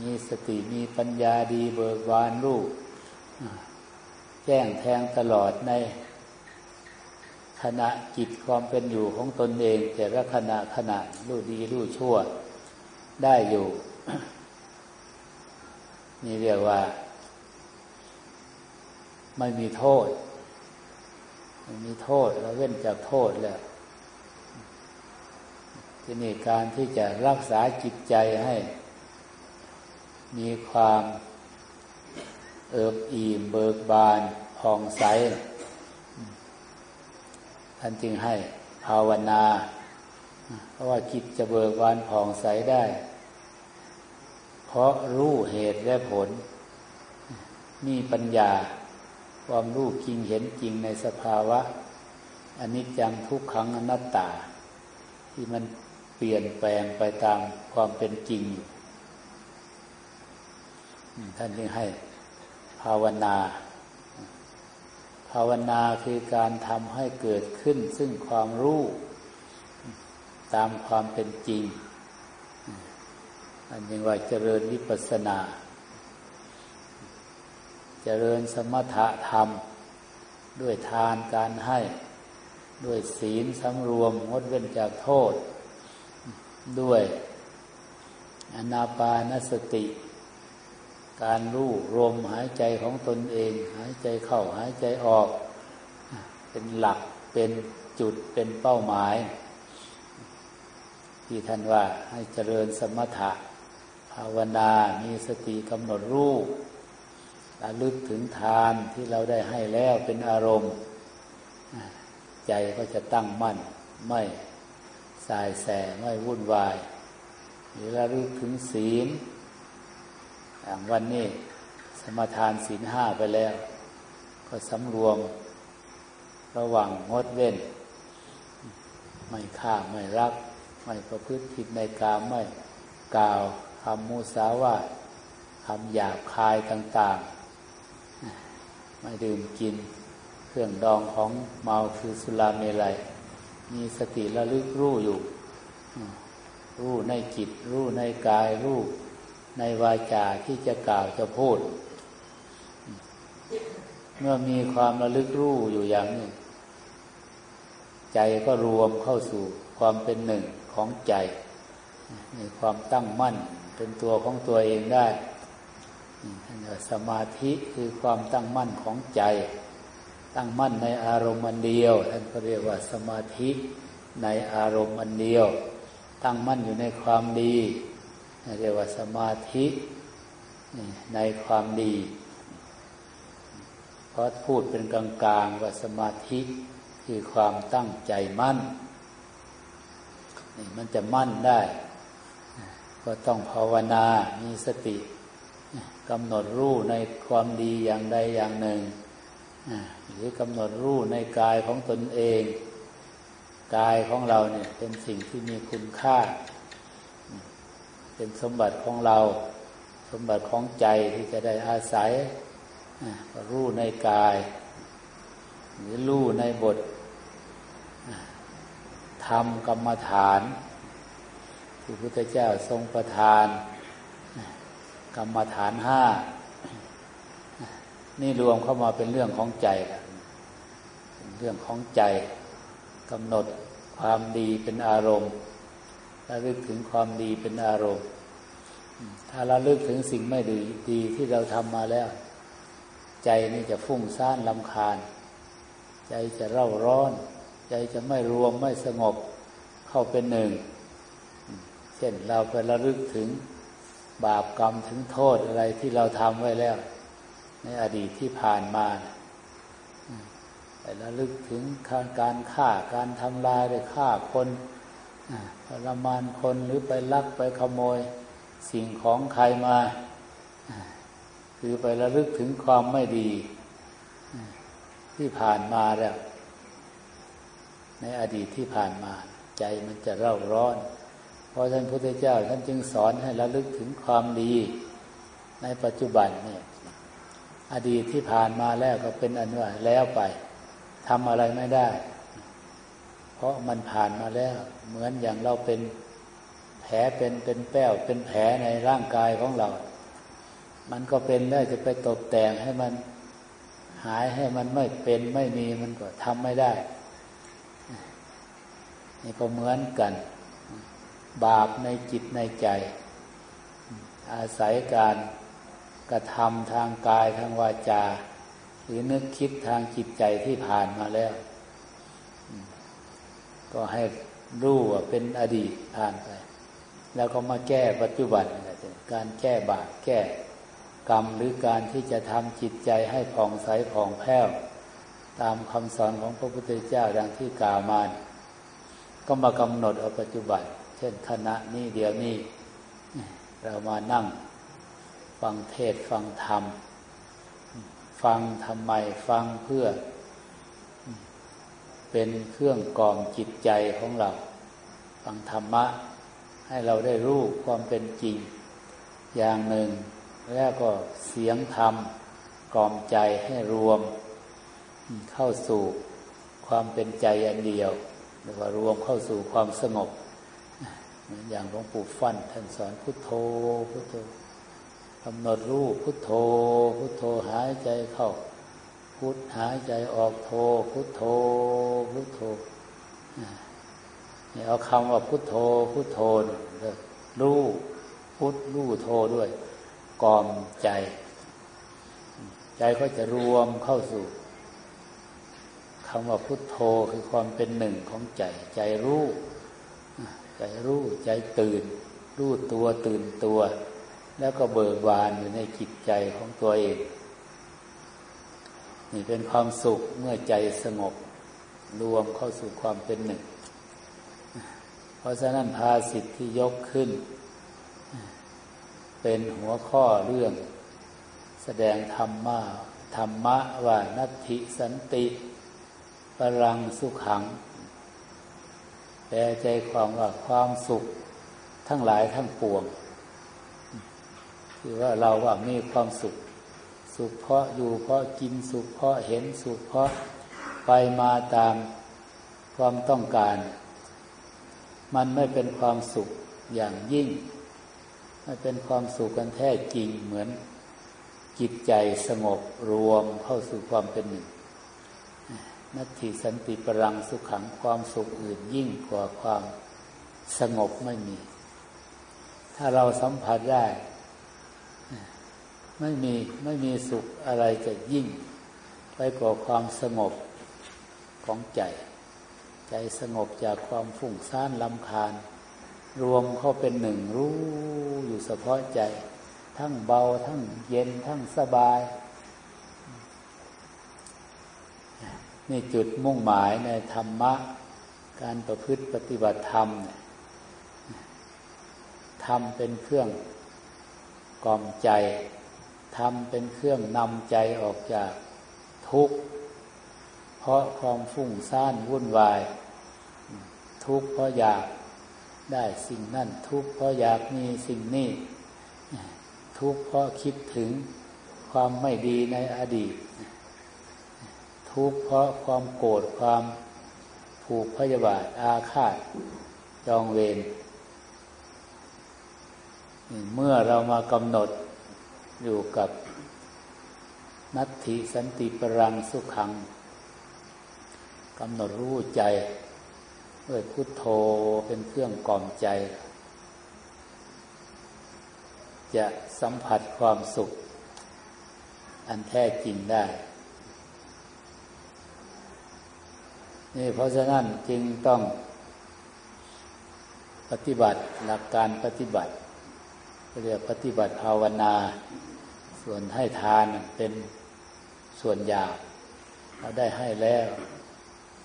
มีสติมีปัญญาดีเบิกบานรูปแจ้งแทงตลอดใน ขณะจิตความเป็นอยู่ของตนเอง แต่ละขณะขณะรู้ดีรู้ชั่ว ได้อยู่ นี่เรียกว่า ไม่มีโทษไม่มีโทษเราเว้นจากโทษแล้วที่นี่การที่จะรักษาจิตใจให้ มีความเอิบอิ่มเบิกบานผ่องใส ท่านจึงให้ภาวนา เพราะว่าจิตจะเบิกบานผ่องใสได้ เพราะรู้เหตุและผล มีปัญญาความรู้จริงเห็นจริงในสภาวะอนิจจังทุกขังอนัตตา ที่มันเปลี่ยนแปลงไปตามความเป็นจริงท่านจึงให้ภาวนาาวนาคือการทำให้เกิดขึ้นซึ่งความรู้ ตามความเป็นจริง อันยังว่าเจริญวิปัสนา เจริญสมถะธรรม ด้วยทานการให้ ด้วยศีลสำรวมงดเว้นจากโทษ ด้วยอนาปานสติ การรู้รมหายใจของตนเอง หายใจเข้าหายใจออก เป็นหลักเป็นจุดเป็นเป้าหมาย ที่ท่านว่าให้เจริญสมถะภาวนามีสติกำหนดรู้ระลึกถึงทานที่เราได้ให้แล้วเป็นอารมณ์ ใจก็จะตั้งมั่น ไม่สายแสไม่วุ่นวายหรือระลึกถึงศีล อย่างวันนี้สมทานศีลห้าไปแล้ว ก็สำรวม ระว่างงดเว้น ไม่ฆ่าไม่รัก ไม่ประพฤติผิดในกามไม่กล่าวคำมูสาวาคำหยาบคายต่างๆ ไม่ดื่มกิน เครื่องดองของเมาคือสุราเมลัย มีสติระลึกรู้อยู่ รู้ในจิต รู้ในกาย รู้ ในวาจาที่จะกล่าวจะพูด เมื่อมีความระลึกรู้อยู่อย่างนี้ใจก็รวมเข้าสู่ความเป็นหนึ่งของใจ มีความตั้งมั่นเป็นตัวของตัวเองได้สมาธิคือความตั้งมั่นของใจ ตั้งมั่นในอารมณ์อันเดียวท่านก็เรียกว่าสมาธิในอารมณ์อันเดียว ตั้งมั่นอยู่ในความดี เรียกว่าสมาธิในความดีเพราะพูดเป็นกลางๆว่าสมาธิคือความตั้งใจมั่นนี่มันจะมั่นได้ ก็ต้องภาวนา มีสติกำหนดรู้ในความดีอย่างใดอย่างหนึ่ง หรือกำหนดรู้ในกายของตนเอง กายของเราเนี่ยเป็นสิ่งที่มีคุณค่า เป็นสมบัติของเรา สมบัติของใจที่จะได้อาศัยรู้ในกาย หรือรู้ในบททำกรรมฐานที่พระพุทธเจ้าทรงประทาน กรรมฐานห้านี่รวมเข้ามาเป็นเรื่องของใจเเรื่องของใจกำหนดความดีเป็นอารมณ์ ระลึกถึงความดีเป็นอารมณ์ ถ้าระลึกถึงสิ่งไม่ดีดีที่เราทำมาแล้ว ใจนี่จะฟุ้งซ่านลำคาญ ใจจะเร่าร้อน ใจจะไม่รวมไม่สงบเข้าเป็นหนึ่ง เช่นเราไประลึกถึงบาปกรรมถึงโทษอะไรที่เราทำไว้แล้ว ในอดีตที่ผ่านมาแต่ระลึกถึงการฆ่าการทำลายไปฆ่าคนทรมานคนหรือไปลักไปขโมย สิ่งของใครมา คือไประลึกถึงความไม่ดี ที่ผ่านมาแล้ว ในอดีตที่ผ่านมา ใจมันจะเร่าร้อน เพราะท่านพุทธเจ้าท่านจึงสอนให้ระลึกถึงความดี ในปัจจุบันเนี่ยอดีตที่ผ่านมาแล้วก็เป็นอันว่าแล้วไปทำอะไรไม่ได้ เพราะมันผ่านมาแล้ว เหมือนอย่างเราเป็นแผลเป็นเป็นแป้ว เป็นแผลในร่างกายของเรา มันก็เป็นได้จะไปตกแต่งให้มันหายให้มันไม่เป็นไม่มีมันก็ทำไม่ได้ นี่ก็เหมือนกัน บาปในจิตในใจ อาศัยการกระทำทางกายทางวาจา หรือนึกคิดทางจิตใจที่ผ่านมาแล้ว ก็ให้ รู้ว่าเป็นอดีตผ่านไป แล้วก็มาแก้ปัจจุบันการแก้บาปแก้กรรมหรือการที่จะทำจิตใจให้ผ่องใสผ่องแผ้ว ตามคำสอนของพระพุทธเจ้าดังที่กล่าวมาก็มากำหนดเอาปัจจุบัน เช่นขณะนี้เดียวนี้เรามานั่ง ฟังเทศฟังธรรม ฟังทำไมฟังเพื่อ เป็นเครื่องกล่อมจิตใจของเรา ฟังธรรมะ ให้เราได้รู้ความเป็นจริง อย่างหนึ่ง แล้วก็เสียงธรรมกล่อมใจให้รวม เข้าสู่ความเป็นใจอันเดียวหรือว่ารวมเข้าสู่ความสงบเหมือนอย่างหลวงปู่ฟั่นท่านสอนพุทโธพุทโธกำหนดรู้พุทโธ พุทโธหายใจเข้า พุทหายใจออกโธพุทโธพุทโธนี่เอาคำว่าพุทโธพุทโธรู้พุทรู้โธด้วยกอมใจ ใจก็จะรวมเข้าสู่คำว่าพุทโธคือความเป็นหนึ่งของใจ ใจรู้ใจรู้ใจตื่น รู้ตัวตื่นตัว แล้วก็เบิกบานอยู่ในจิตใจของตัวเอง นี่เป็นความสุขเมื่อใจสงบ รวมเข้าสู่ความเป็นหนึ่ง เพราะฉะนั้นภาสิทธิที่ยกขึ้น เป็นหัวข้อเรื่อง แสดงธรรมะธรรมะว่านัตถิสันติปรังสุขังแปลใจความว่าความสุขทั้งหลายทั้งปวง คือว่าเราว่ามีความสุข สุขเพราะอยู่เพราะกินสุขเพราะเห็นสุขเพราะไปมาตามความต้องการ มันไม่เป็นความสุขอย่างยิ่ง ไม่เป็นความสุขกันแท้จริงเหมือนจิตใจสงบรวมเข้าสู่ความเป็นหนึ่งนัตถิสันติปรังสุขขังความสุขอื่นยิ่งกว่าความสงบไม่มี ถ้าเราสัมผัสได้ ไม่มีไม่มีสุขอะไรจะยิ่ง ไปกว่าความสงบของใจ ใจสงบจากความฝุ่งซ่านลำคาญ รวมเข้าเป็นหนึ่งรู้อยู่เฉพาะใจ ทั้งเบาทั้งเย็นทั้งสบาย นี่จุดมุ่งหมายในธรรมะ การประพฤติปฏิบัติธรรมทำเป็นเครื่องกล่อมใจ ทำเป็นเครื่องนำใจออกจากทุกข์ เพราะความฟุ้งซ่านวุ่นวาย ทุกข์เพราะอยากได้สิ่งนั่นทุกข์เพราะอยากมีสิ่งนี้ ทุกข์เพราะคิดถึงความไม่ดีในอดีต ทุกข์เพราะความโกรธความผูกพยาบาทอาฆาตจองเวรเมื่อเรามากำหนด อยู่กับนัตถิสันติปรังสุขังกำหนดรู้ใจด้วยพุทโธเป็นเครื่องกล่อมใจ จะสัมผัสความสุข อันแท้จริงได้ นี่เพราะฉะนั้นจึงต้องปฏิบัติหลักการปฏิบัติเรียกปฏิบัติภาวนา ส่วนให้ทานเป็นส่วนยาวเราได้ให้แล้ว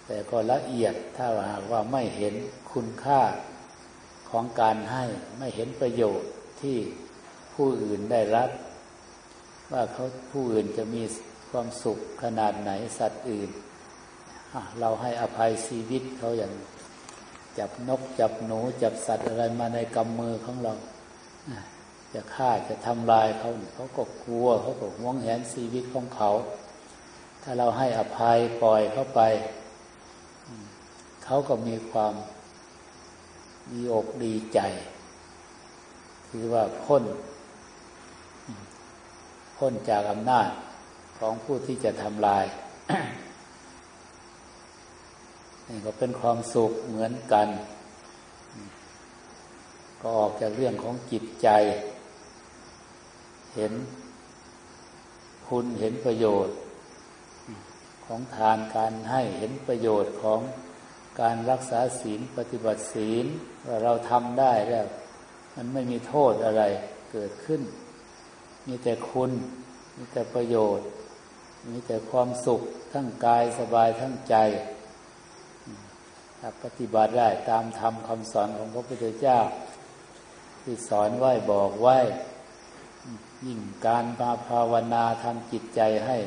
แต่ก็ละเอียดถ้าหากว่าไม่เห็นคุณค่าของการให้ไม่เห็นประโยชน์ที่ผู้อื่นได้รับ ว่าเขาผู้อื่นจะมีความสุขขนาดไหนสัตว์อื่น เราให้อภัยชีวิตเขาอย่างจับนกจับหนูจับสัตว์อะไรมาในกำมือของเรา จะฆ่าจะทำลายเขาเขาก็กลัวเขาก็ห่วงแหนชีวิตของเขา ถ้าเราให้อภัยปล่อยเขาไป เขาก็มีความดีอกดีใจ คือว่าพ้น พ้นจากอำนาจของผู้ที่จะทำลายนี่ก็เป็นความสุขเหมือนกัน ก็ออกจากเรื่องของจิตใจ เห็นคุณเห็นประโยชน์ ของทานการให้เห็นประโยชน์ของการรักษาศีลปฏิบัติศีลว่าเราทำได้แล้ว มันไม่มีโทษอะไรเกิดขึ้น มีแต่คุณ มีแต่ประโยชน์ มีแต่ความสุขทั้งกายสบายทั้งใจปฏิบัติได้ตามธรรมคำสอนของพระพุทธเจ้า ที่สอนไว้บอกไว้ ยิ่งการมาภาวนาทำจิตใจให้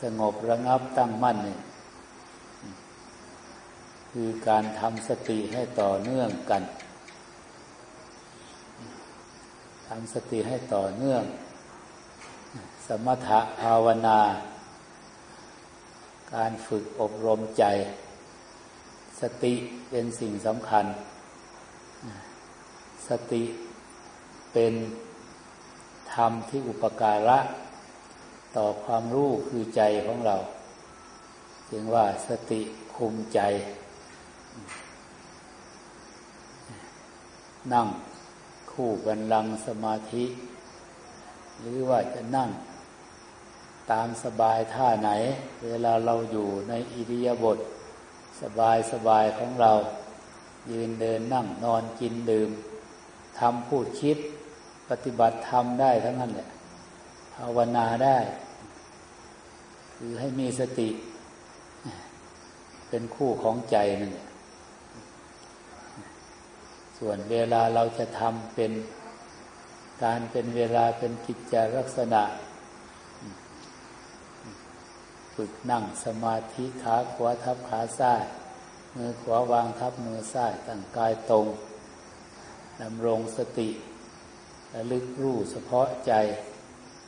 สงบระงับตั้งมั่นเนี่ยคือการทำสติให้ต่อเนื่องกันทำสติให้ต่อเนื่อง สมถะภาวนา การฝึกอบรมใจ สติเป็นสิ่งสำคัญ สติเป็น ธรรมที่อุปการะ ต่อความรู้คือใจของเรา จึงว่าสติคุมใจ นั่งคู่กันลังสมาธิ หรือว่าจะนั่ง ตามสบายท่าไหน เวลาเราอยู่ในอิริยาบถสบายสบายของเรา ยืนเดินนั่งนอนกินดื่มทำพูดคิด ปฏิบัติธรรมได้ทั้งนั้นแหละภาวนาได้ คือให้มีสติ เป็นคู่ของใจนั่นแหละส่วนเวลาเราจะทำเป็นการเป็นเวลาเป็นกิจจลักษณะ ฝึกนั่งสมาธิขาขวาทับขาซ้าย มือขวาวางทับมือซ้ายตั้งกายตรงดำรงสติ ระลึกรู้เฉพาะใจ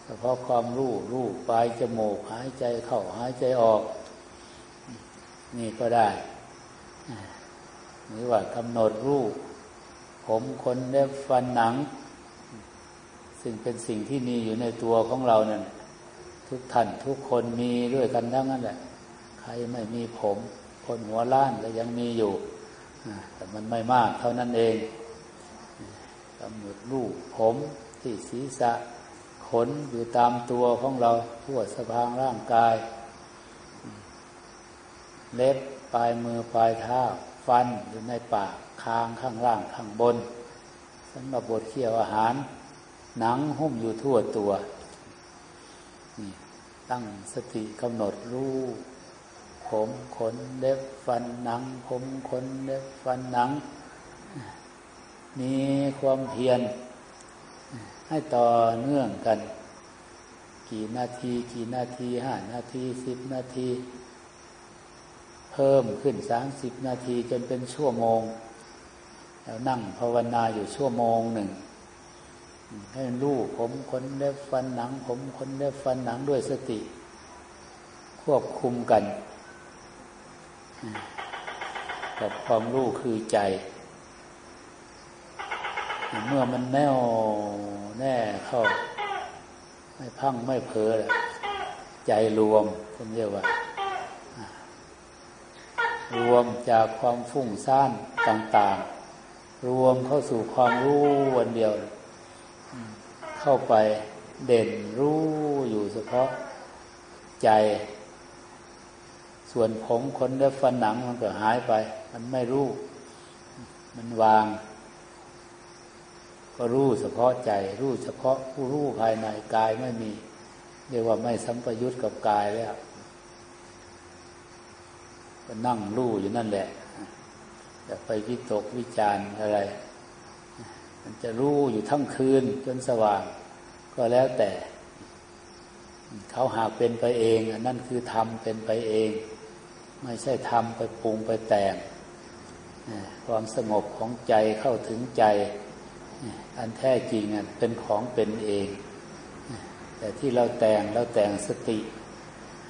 เฉพาะความรู้รู้ปลายจมูกหายใจเข้าหายใจออก นี่ก็ได้หรือว่ากำหนดรูป ผมขนเล็บฟันหนัง ซึ่งเป็นสิ่งที่มีอยู่ในตัวของเราเนั่นทุกท่านทุกคนมีด้วยกันทั้งนั้นแหละ ใครไม่มีผม คนหัวล้านก็ยังมีอยู่แต่มันไม่มากเท่านั้นเอง กำหนดรูปผมที่ศีรษะขนอยู่ตามตัวของเราทั่วสะพางร่างกาย เล็บปลายมือปลายเท้าฟันอยู่ในปากคางข้างล่างข้างบนสำหรับบทเคี่ยวอาหาร หนังหุ้มอยู่ทั่วตัวนี่ตั้งสติกำหนดรูปผมขนเล็บฟันหนัง ผมขนเล็บฟันหนัง มีความเพียรให้ต่อเนื่องกัน กี่นาที กี่นาทีห้านาทีสิบนาที เพิ่มขึ้นสามสิบนาทีจนเป็นชั่วโมง แล้วนั่งภาวนาอยู่ชั่วโมงหนึ่ง ให้รู้ผมขนเล็บฟันหนัง ผมขนเล็บฟันหนังด้วยสติ ควบคุมกันกับความรู้คือใจ เมื่อมันแน่วแน่เข้า ไม่พังไม่เพ้อเลยใจรวมท่านเรียกว่ารวมจากความฟุ้งซ่านต่าง ๆ รวมเข้าสู่ความรู้วันเดียว เข้าไปเด่นรู้อยู่เฉพาะใจ ส่วนผมขนเล็บฟันหนังมันก็หายไป มันไม่รู้ มันวาง ก็รู้เฉพาะใจ รู้เฉพาะผู้รู้ภายในกายไม่มี เรียกว่าไม่สัมปยุตกับกายแล้วก็นั่งรู้อยู่นั่นแหละจะไปวิตกวิจารอะไร มันจะรู้อยู่ทั้งคืนจนสว่าง ก็แล้วแต่ เขาหากเป็นไปเองนั่นคือทำเป็นไปเอง ไม่ใช่ทำไปปรุงไปแต่งความสงบของใจเข้าถึงใจ อันแท้จริงเป็นของเป็นเอง แต่ที่เราแต่งเราแต่งสติ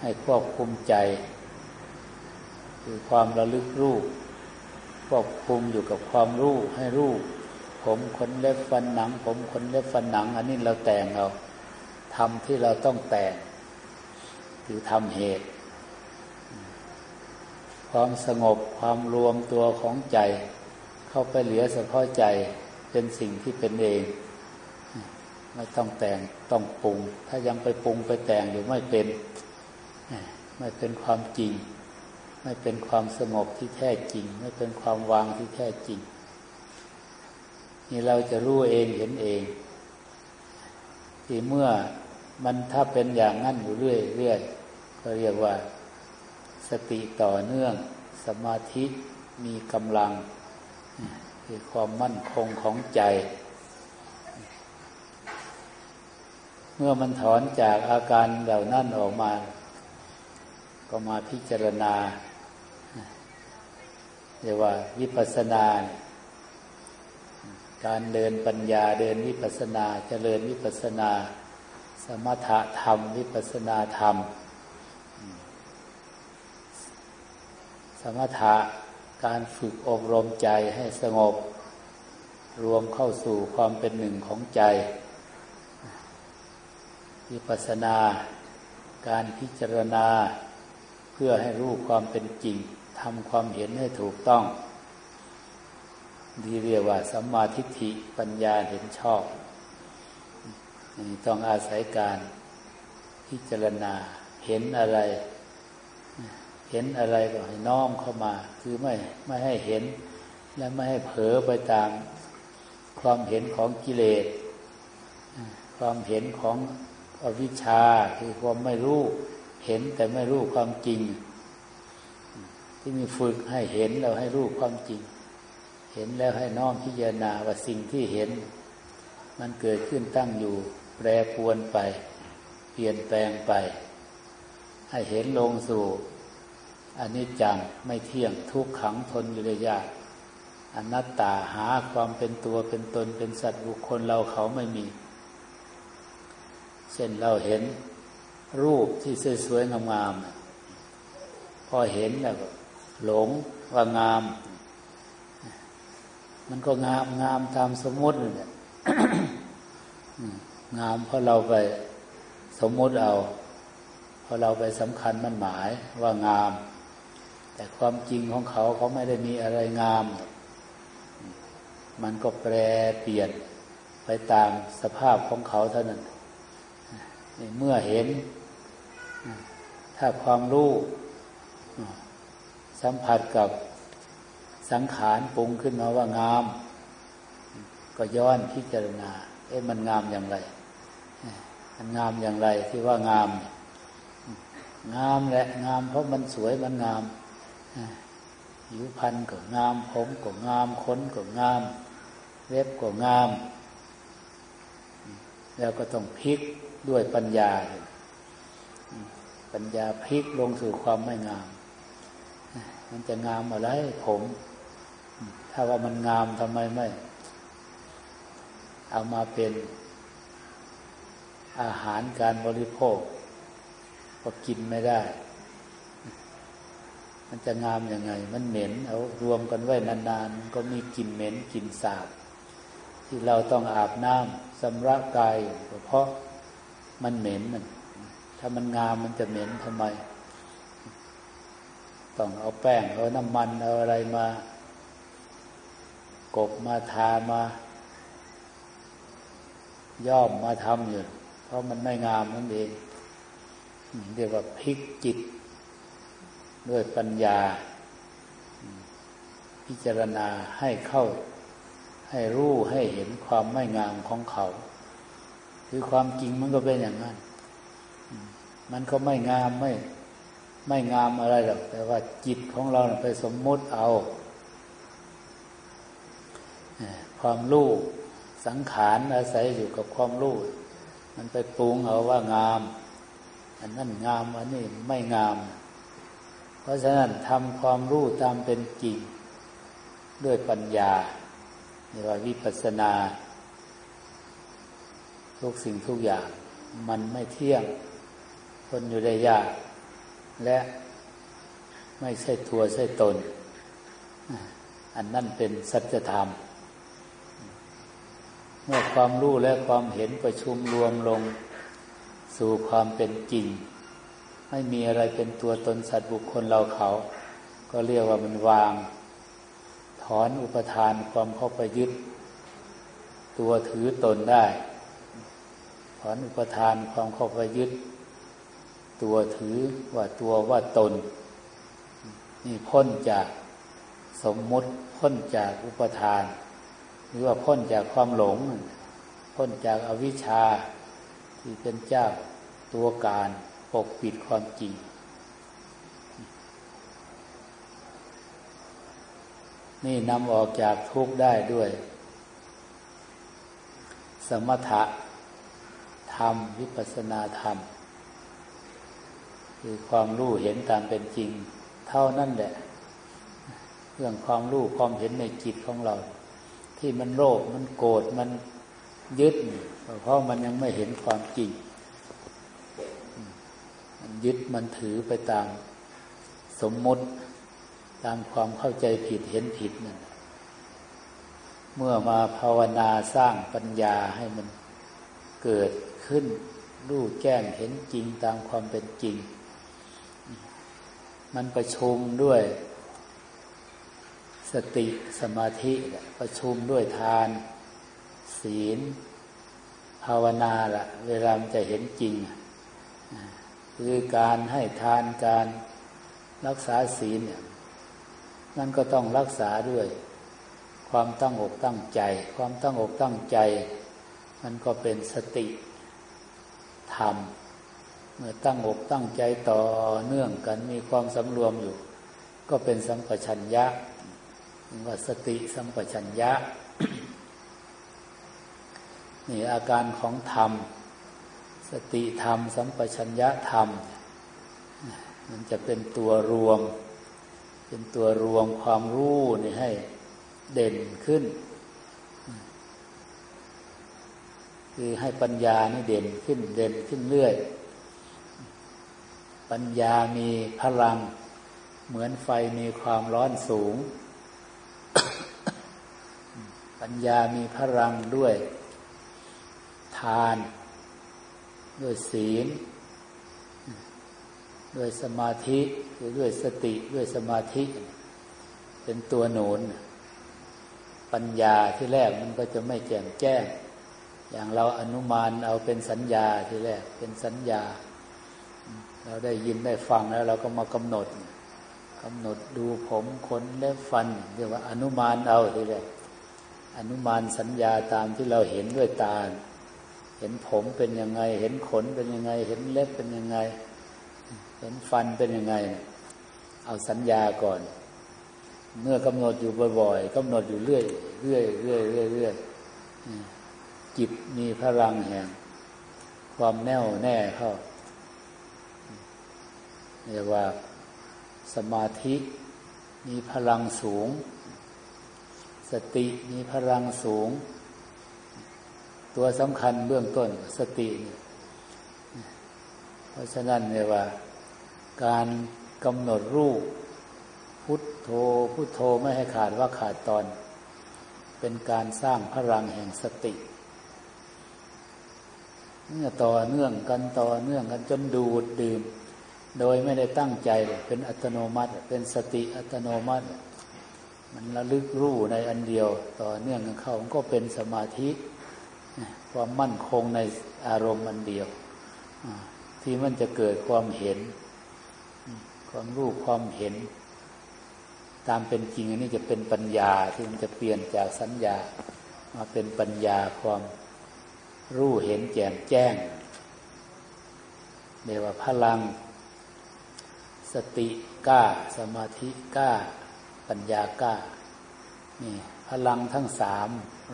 ให้ควบคุมใจ คือความระลึกรู้ควบคุมอยู่กับความรู้ให้รู้ผมขนเล็บฟันหนัง ผมขนเล็บฟันหนัง อันนี้เราแต่งเราทำที่เราต้องแต่งคือทำเหตุ ความสงบความรวมตัวของใจ เข้าไปเหลือเฉพาะใจ เป็นสิ่งที่เป็นเอง ไม่ต้องแต่งต้องปรุง ถ้ายังไปปรุงไปแต่งอยู่ไม่เป็น ไม่เป็นความจริง ไม่เป็นความสงบที่แท้จริง ไม่เป็นความวางที่แท้จริง นี่เราจะรู้เองเห็นเอง ที่เมื่อมันถ้าเป็นอย่างนั้นอยู่เรื่อยๆก็เรียกว่า สติต่อเนื่อง สมาธิมีกำลัง คือความมั่นคงของใจ เมื่อมันถอนจากอาการเหล่านั้นออกมา ก็มาพิจารณาเรียกว่าวิปัสสนา การเดินปัญญาเดินวิปัสสนาเจริญวิปัสสนา สมถะธรรม วิปัสสนาธรรม สมถะ การฝึกอบรมใจให้สงบ รวมเข้าสู่ความเป็นหนึ่งของใจวิปัสนา การพิจารณา เพื่อให้รู้ความเป็นจริงทำความเห็นให้ถูกต้องที่เรียกว่าสัมมาทิฏฐิปัญญาเห็นชอบ ต้องอาศัยการพิจารณาเห็นอะไร เห็นอะไรก็ให้น้อมเข้ามา คือไม่ไม่ให้เห็น และไม่ให้เผลอไปตามความเห็นของกิเลส ความเห็นของอวิชชาคือความไม่รู้เห็นแต่ไม่รู้ความจริง ที่มีฝึกให้เห็นเราให้รู้ความจริง เห็นแล้วให้น้อมพิจารณาว่าสิ่งที่เห็น มันเกิดขึ้นตั้งอยู่แปรปวนไป เปลี่ยนแปลงไป ให้เห็นลงสู่ อันนี้จังไม่เที่ยงทุกขังทนอยู่ได้ยากอนัตตาหาความเป็นตัวเป็นตนเป็นสัตว์บุคคลเราเขาไม่มี เช่นเราเห็นรูปที่สวยๆงามๆพอเห็นแล้วหลงว่างาม มันก็งามงามตามสมมติเนี่ยงามเพราะเราไปสมมติเอาพอเราไปสำคัญมันหมายว่างาม แต่ความจริงของเขาเขาไม่ได้มีอะไรงาม มันก็แปรเปลี่ยนไปตามสภาพของเขาเท่านั้นเมื่อเห็น ถ้าความรู้สัมผัสกับสังขารปรุงขึ้นมาว่างาม ก็ย้อนพิจารณา เอ๊ะมันงามอย่างไร มันงามอย่างไรที่ว่างาม งามแหละงามเพราะมันสวยมันงาม ผิวพรรณก็งาม ผมก็งามขนก็งาม เล็บก็งาม แล้วก็ต้องพลิกด้วยปัญญา ปัญญาพลิกลงสู่ความไม่งาม มันจะงามอะไรผม ถ้าว่ามันงามทำไมไม่ เอามาเป็นอาหารการบริโภค ก็กินไม่ได้ มันจะงามยังไง มันเหม็น เอารวมกันไว้นานๆก็มีกลิ่นเหม็นกลิ่นสาบ ที่เราต้องอาบน้ำสำระกายเพราะมันเหม็นมันถ้ามันงามมันจะเหม็นทำไม ต้องเอาแป้งเอาน้ำมันเอาอะไรมากบมาทามา ย่อมมาทำอยู่เพราะมันไม่งามนั่นเองเรียกว่าพลิกจิต ด้วยปัญญา พิจารณาให้เข้า ให้รู้ให้เห็นความไม่งามของเขา คือความจริงมันก็เป็นอย่างนั้น มันก็ไม่งามไม่ไม่งามอะไรหรอก แต่ว่าจิตของเราไปสมมติเอา ความรู้สังขารอาศัยอยู่กับความรู้ มันไปปรุงเอาว่างาม อันนั้นงามอันนี้ไม่งาม เพราะฉะนั้นทำความรู้ตามเป็นจริง ด้วยปัญญาเรียกว่าวิปัสสนา ทุกสิ่งทุกอย่าง มันไม่เที่ยงคนอยู่ได้ยาก และไม่ใช่ตัวใช่ตน อันนั่นเป็นสัจธรรม เมื่อความรู้และความเห็นประชุมรวมลง สู่ความเป็นจริง ไม่มีอะไรเป็นตัวตนสัตว์บุคคลเราเขา ก็เรียกว่ามันวาง ถอนอุปทานความเข้าไปยึด ตัวถือตนได้ ถอนอุปทานความเข้าไปยึด ตัวถือว่าตัวว่าตน นี่พ้นจากสมมุติพ้นจากอุปทาน หรือว่าพ้นจากความหลง พ้นจากอวิชชาที่เป็นเจ้าตัวการ ปกปิดความจริง นี่นำออกจากทุกข์ได้ด้วย สมถะธรรม วิปัสนาธรรม คือความรู้เห็นตามเป็นจริง เท่านั้นแหละ เรื่องความรู้ความเห็นในจิตของเรา ที่มันโลภมันโกรธมันยึดเพราะมันยังไม่เห็นความจริง ยึดมันถือไปตามสมมติตามความเข้าใจผิดเห็นผิดนั่นเมื่อมาภาวนาสร้างปัญญาให้มันเกิดขึ้น รู้แจ้งเห็นจริงตามความเป็นจริง มันประชุมด้วยสติสมาธิประชุมด้วยทาน ศีล ภาวนาละเวลามันจะเห็นจริง คือการให้ทานการรักษาศีลเนี่ยนั่นก็ต้องรักษาด้วย ความตั้งอกตั้งใจ ความตั้งอกตั้งใจ มันก็เป็นสติธรรม เมื่อตั้งอกตั้งใจต่อเนื่องกันมีความสำรวมอยู่ ก็เป็นสัมปชัญญะว่าสติสัมปชัญญะนี่อาการของธรรม สติธรรม สัมปชัญญะธรรม มันจะเป็นตัวรวม เป็นตัวรวมความรู้นี่ให้เด่นขึ้น คือให้ปัญญานี่เด่นขึ้น เด่นขึ้นเรื่อย ปัญญามีพลัง เหมือนไฟมีความร้อนสูง ปัญญามีพลังด้วยทาน ด้วยศีล ด้วยสมาธิหรือด้วยสติด้วยสมาธิ เป็นตัวหนุนปัญญาที่แรกมันก็จะไม่แจ่มแจ้ง อย่างเราอนุมานเอาเป็นสัญญาที่แรกเป็นสัญญา เราได้ยินได้ฟังแล้วเราก็มากำหนดกำหนดดูผมขนเล็บฟันเรียกว่าอนุมานเอาทีแรกอนุมานสัญญาตามที่เราเห็นด้วยตา เห็นผมเป็นยังไง เห็นขนเป็นยังไง เห็นเล็บเป็นยังไง เห็นฟันเป็นยังไง เอาสัญญาก่อน เมื่อกำหนดอยู่บ่อยๆกำหนดอยู่เรื่อยเรื่อยเรื่อยเรื่อยเรื่อยจิตมีพลังแห่งความแน่วแน่เข้าเรียกว่าสมาธิมีพลังสูง สติมีพลังสูง ตัวสำคัญเบื้องต้นสติเพราะฉะนั้นเนี่ยว่า การกำหนดรูป พุทโธพุทโธไม่ให้ขาดว่าขาดตอน เป็นการสร้างพลังแห่งสติเนื่อต่อเนื่องกันต่อเนื่องกันจนดูดดื่ม โดยไม่ได้ตั้งใจเป็นอัตโนมัติ เป็นสติอัตโนมัติ มันระลึกรู้ในอันเดียว ต่อเนื่องกันเข้ามันก็เป็นสมาธิ ความมั่นคงในอารมณ์อันเดียว ที่มันจะเกิดความเห็น ความรู้ความเห็น ตามเป็นจริงอันนี้จะเป็นปัญญาที่มันจะเปลี่ยนจากสัญญา มาเป็นปัญญาความรู้เห็นแจ่มแจ้งเรียกว่าพลัง สติกล้า สมาธิกล้า ปัญญากล้านี่พลังทั้งสาม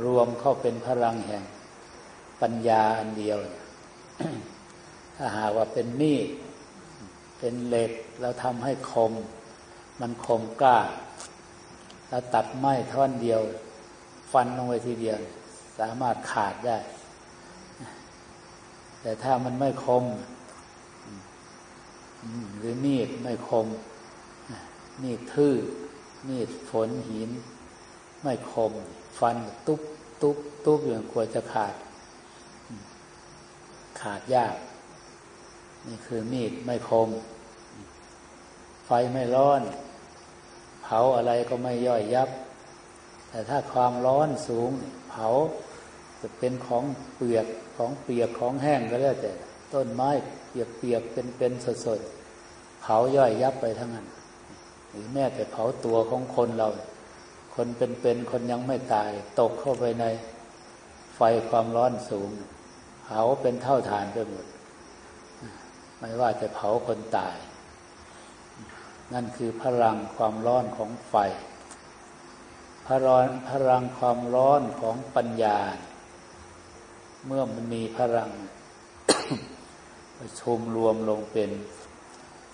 รวมเข้าเป็นพลังแห่ง ปัญญาอันเดียว ถ้าหากว่าเป็นมีด เป็นเหล็กเราทำให้คม มันคมกล้าเราตัดไม้ท่อนเดียว ฟันลงไปทีเดียว สามารถขาดได้ แต่ถ้ามันไม่คม หรือมีดไม่คม มีดทื่อ มีดฝนหิน ไม่คม ฟันตุ๊บตุ๊บตุ๊บอย่างกลัวจะขาด ขาดยาก นี่คือมีดไม่คม ไฟไม่ร้อน เผาอะไรก็ไม่ย่อยยับ แต่ถ้าความร้อนสูง เผาจะเป็นของเปลือกของเปียกของแห้งก็แล้วแต่ ต้นไม้เปียกเปียกเป็นเป็นสดสดเผาย่อยยับไปทั้งนั้น หรือแม้แต่เผาตัวของคนเรา คนเป็นเป็นคนยังไม่ตาย ตกเข้าไปในไฟความร้อนสูง ผาเป็นเท่าฐานไปหมด ไม่ว่าจะเผาคนตาย นั่นคือพลังความร้อนของไฟ พลังพลังความร้อนของปัญญา เมื่อมันมีพลังประชุมรวมลงเป็น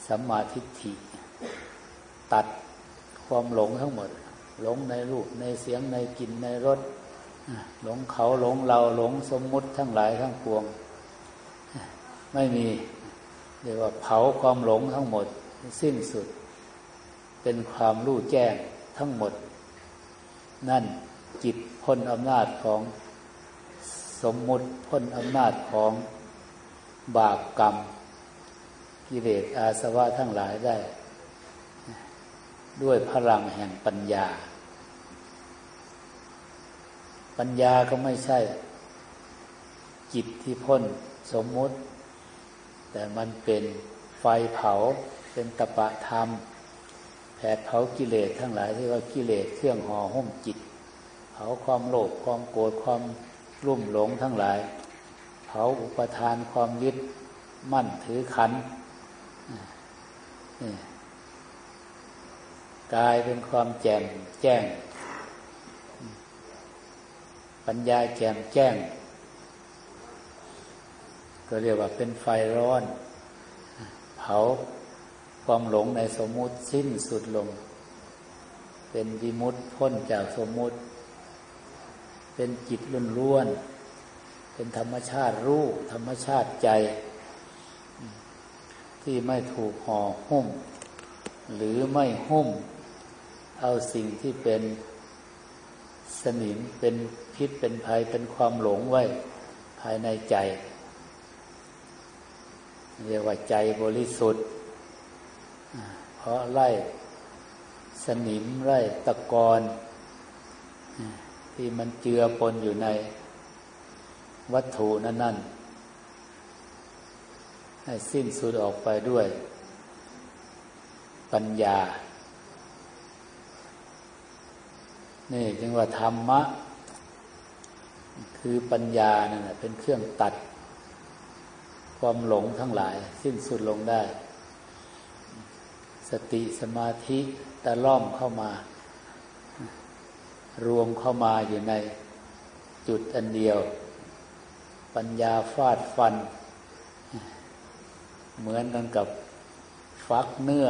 สัมมาทิฏฐิ ตัดความหลงทั้งหมด หลงในรูปในเสียงในกลิ่นในรส หลงเขาหลงเราหลงสมมุติทั้งหลายทั้งปวง ไม่มีเรียกว่าเผาความหลงทั้งหมด สิ้นสุด เป็นความรู้แจ้งทั้งหมด นั่นจิตพ้นอำนาจของสมมุติพ้นอำนาจของบาปกรรม กิเลสอาสวะทั้งหลายได้ ด้วยพลังแห่งปัญญา ปัญญาก็ไม่ใช่ จิตที่พ้นสมมุติ แต่มันเป็นไฟเผาเป็นตปะธรรมแผดเผากิเลสทั้งหลายที่ว่ากิเลสเครื่องห่อหุ้มจิต เผาความโลภความโกรธความรุ่มหลงทั้งหลาย เผาอุปทานความยึดมั่นถือขันกายเป็นความแจ่มแจ้ง ปัญญาแจ่มแจ้ง ก็เรียกว่าเป็นไฟร้อน เผาความหลงในสมมุติสิ้นสุดลง เป็นวิมุตพ้นจากสมมุติ เป็นจิตล้วน เป็นธรรมชาติรู้ธรรมชาติใจ ที่ไม่ถูกห่อหุ้ม หรือไม่หุ้ม เอาสิ่งที่เป็น สนิมเป็นพิษเป็นภัยเป็นความหลงไว้ภายในใจ เรียกว่าใจบริสุทธิ์ เพราะไล่สนิมไล่ตะกอนที่มันเจือปนอยู่ในวัตถุนั้นนั่นให้สิ้นสุดออกไปด้วยปัญญา นี่จึงว่าธรรมะ คือปัญญานั่นแหละเป็นเครื่องตัด ความหลงทั้งหลาย สิ้นสุดลงได้ สติสมาธิตะล่อมเข้ามา รวมเข้ามาอยู่ในจุดอันเดียว ปัญญาฟาดฟัน เหมือนกันกับฟักเนื้อ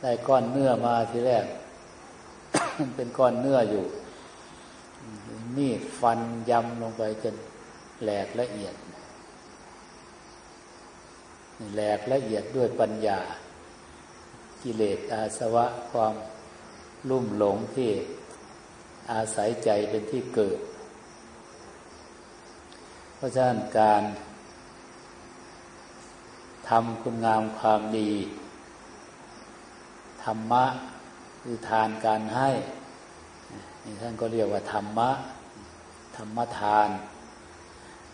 ได้ก้อนเนื้อมาทีแรก เป็นก้อนเนื้ออยู่ มีดฟันยำลงไปจนแหลกละเอียด แหลกละเอียดด้วยปัญญา กิเลสอาสวะความลุ่มหลงที่อาศัยใจเป็นที่เกิด เพราะฉะนั้นการทำคุณงามความดี ธรรมะ คือทานการให้นี่ท่านก็เรียกว่าธรรมะ ธรรมทาน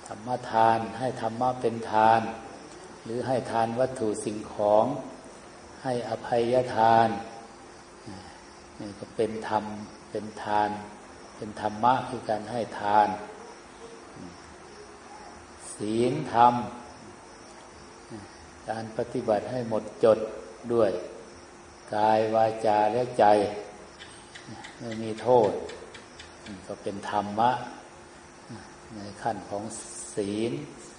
ธรรมทานให้ธรรมะเป็นทาน หรือให้ทานวัตถุสิ่งของ ให้อภัยทานนี่ก็เป็นธรรมเป็นทาน เป็นธรรมะคือการให้ทาน ศีลธรรม การปฏิบัติให้หมดจดด้วย กายวาจาและใจ ไม่มีโทษ ก็เป็นธรรมะ ในขั้นของศีล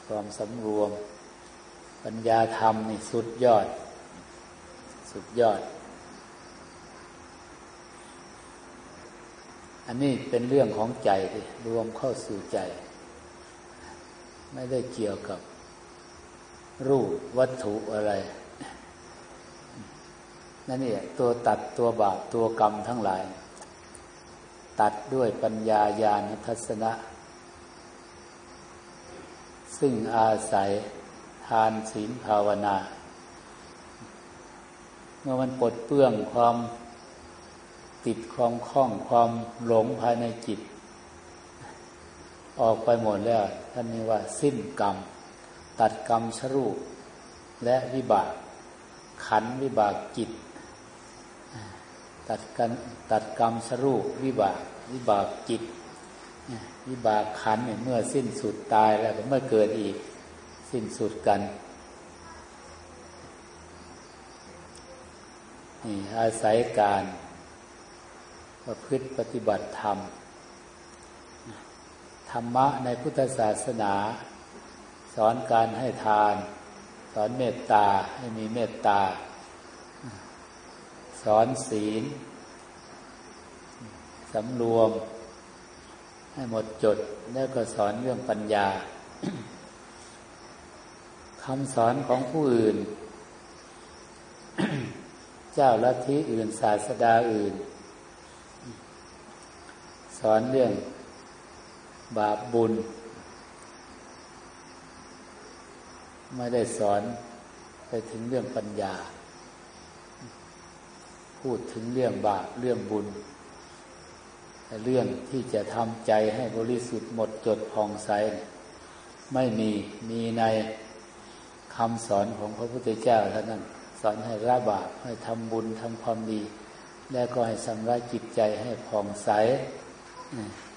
ความสำรวม ปัญญาธรรมนี่สุดยอด สุดยอด อันนี้เป็นเรื่องของใจที่รวมเข้าสู่ใจ ไม่ได้เกี่ยวกับรูปวัตถุอะไร นั่นนี่ตัวตัดตัวบาปตัวกรรมทั้งหลาย ตัดด้วยปัญญาญาณทัศนะ ซึ่งอาศัยทานศีลภาวนา เมื่อมันปลดเปื้องความติดความคล้องความหลงภายในจิต ออกไปหมดแล้ว ท่านนี้ว่าสิ้นกรรม ตัดกรรมชรูปและวิบาก ขันวิบากจิต ตัดกันตัดกรรมสรูปวิบาก วิบากจิต วิบากขันเมื่อสิ้นสุดตายแล้วก็เมื่อเกิดอีกสิ้นสุดกันนี่อาศัยการประพฤติปฏิบัติธรรม ธรรมะในพุทธศาสนา สอนการให้ทาน สอนเมตตาให้มีเมตตา สอนศีลสำรวม ให้หมดจด แล้วก็สอนเรื่องปัญญาคำสอนของผู้อื่น เจ้าลัทธิอื่นศาสดาอื่น สอนเรื่องบาปบุญ ไม่ได้สอนไปถึงเรื่องปัญญา พูดถึงเรื่องบาปเรื่องบุญ เรื่องที่จะทำใจให้บริสุทธิ์หมดจดผ่องใส ไม่มีมีในคำสอนของพระพุทธเจ้าเท่านั้นสอนให้ละบาปให้ทำบุญทำความดี และก็ให้สำระจิตใจให้ผ่องใส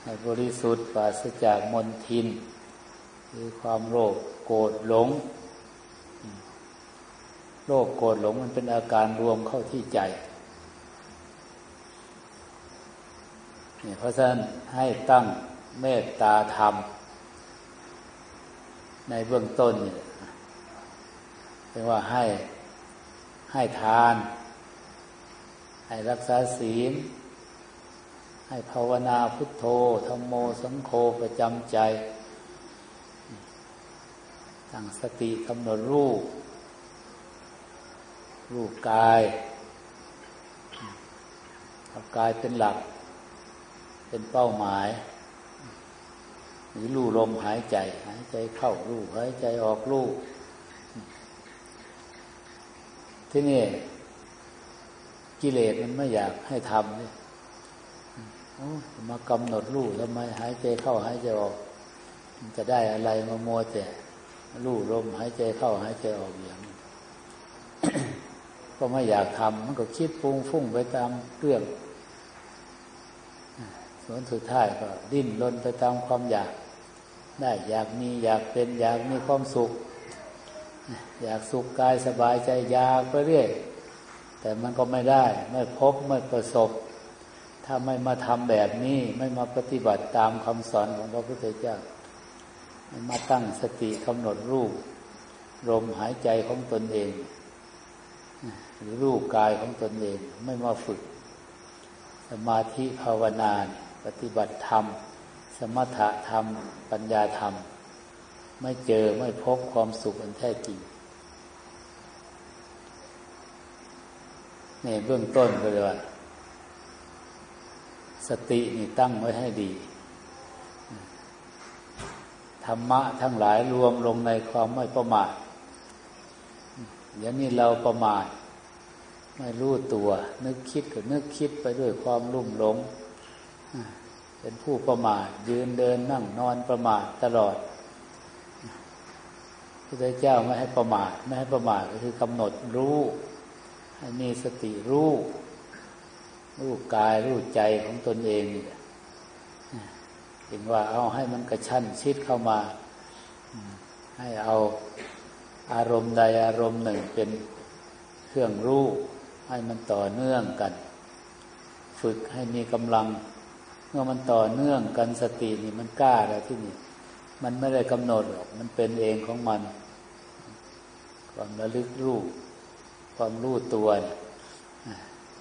ให้บริสุทธิ์ปราศจากมลทิน คือความโลภโกรธหลงโลภโกรธหลงมันเป็นอาการรวมเข้าที่ใจ นี่เพราะฉะนั้นให้ตั้งเมตตาธรรม ในเบื้องต้นเนี่ยเป็นว่าให้ให้ทาน ให้รักษาศีล ให้ภาวนาพุทโธธรรมโมสังโฆประจำใจ ตั้งสติกำหนดรูป รูปกายเอากายเป็นหลัก เป็นเป้าหมายหรือลู่ลมหายใจ หายใจเข้าลู่หายใจออกลู่ที่นี่กิเลสมันไม่อยากให้ทำเนี่ยมากำหนดลู่ทำไมหายใจเข้าหายใจออก มันจะได้อะไรมามัวแต่ลู่ลมหายใจเข้าหายใจออกอย่างก็ไม่อยากทำมันก็คิดปุงฟุ้งไปตามเรื่อง ส่วนสุดท้ายก็ดิ้นรนไปตามความอยาก ได้อยากมีอยากเป็นอยากมีความสุข อยากสุขกายสบายใจอยากไปเรื่อยแต่มันก็ไม่ได้ไม่พบไม่ประสบ ถ้าไม่มาทำแบบนี้ไม่มาปฏิบัติตามคำสอนของพระพุทธเจ้าไม่มาตั้งสติกำหนดรูปลมหายใจของตนเองหรือรูปกายของตนเองไม่มาฝึก สมาธิภาวนา ปฏิบัติธรรม สมถะธรรม ปัญญาธรรม ไม่เจอไม่พบความสุขอันแท้จริงในเบื้องต้นก็เลยว่า สตินี่ตั้งไว้ให้ดี ธรรมะทั้งหลายรวมลงในความไม่ประมาทอย่างนี้เราประมาทไม่รู้ตัว นึกคิดก็นึกคิดไปด้วยความลุ่มหลง เป็นผู้ประมาทยืนเดินนั่งนอนประมาทตลอดพระเจ้าไม่ให้ประมาทไม่ให้ประมาทก็คือกำหนดรู้ให้มีสติรู้รู้กายรู้ใจของตนเองเห็นว่าเอาให้มันกระชั้นชิดเข้ามา ให้เอาอารมณ์ใดอารมณ์หนึ่งเป็นเครื่องรู้ให้มันต่อเนื่องกัน ฝึกให้มีกำลัง เมื่อมันต่อเนื่องกันสตินี่มันกล้าแล้วที่นี่ มันไม่ได้กำหนดหรอก มันเป็นเองของมัน ความระลึกรู้ความรู้ตัว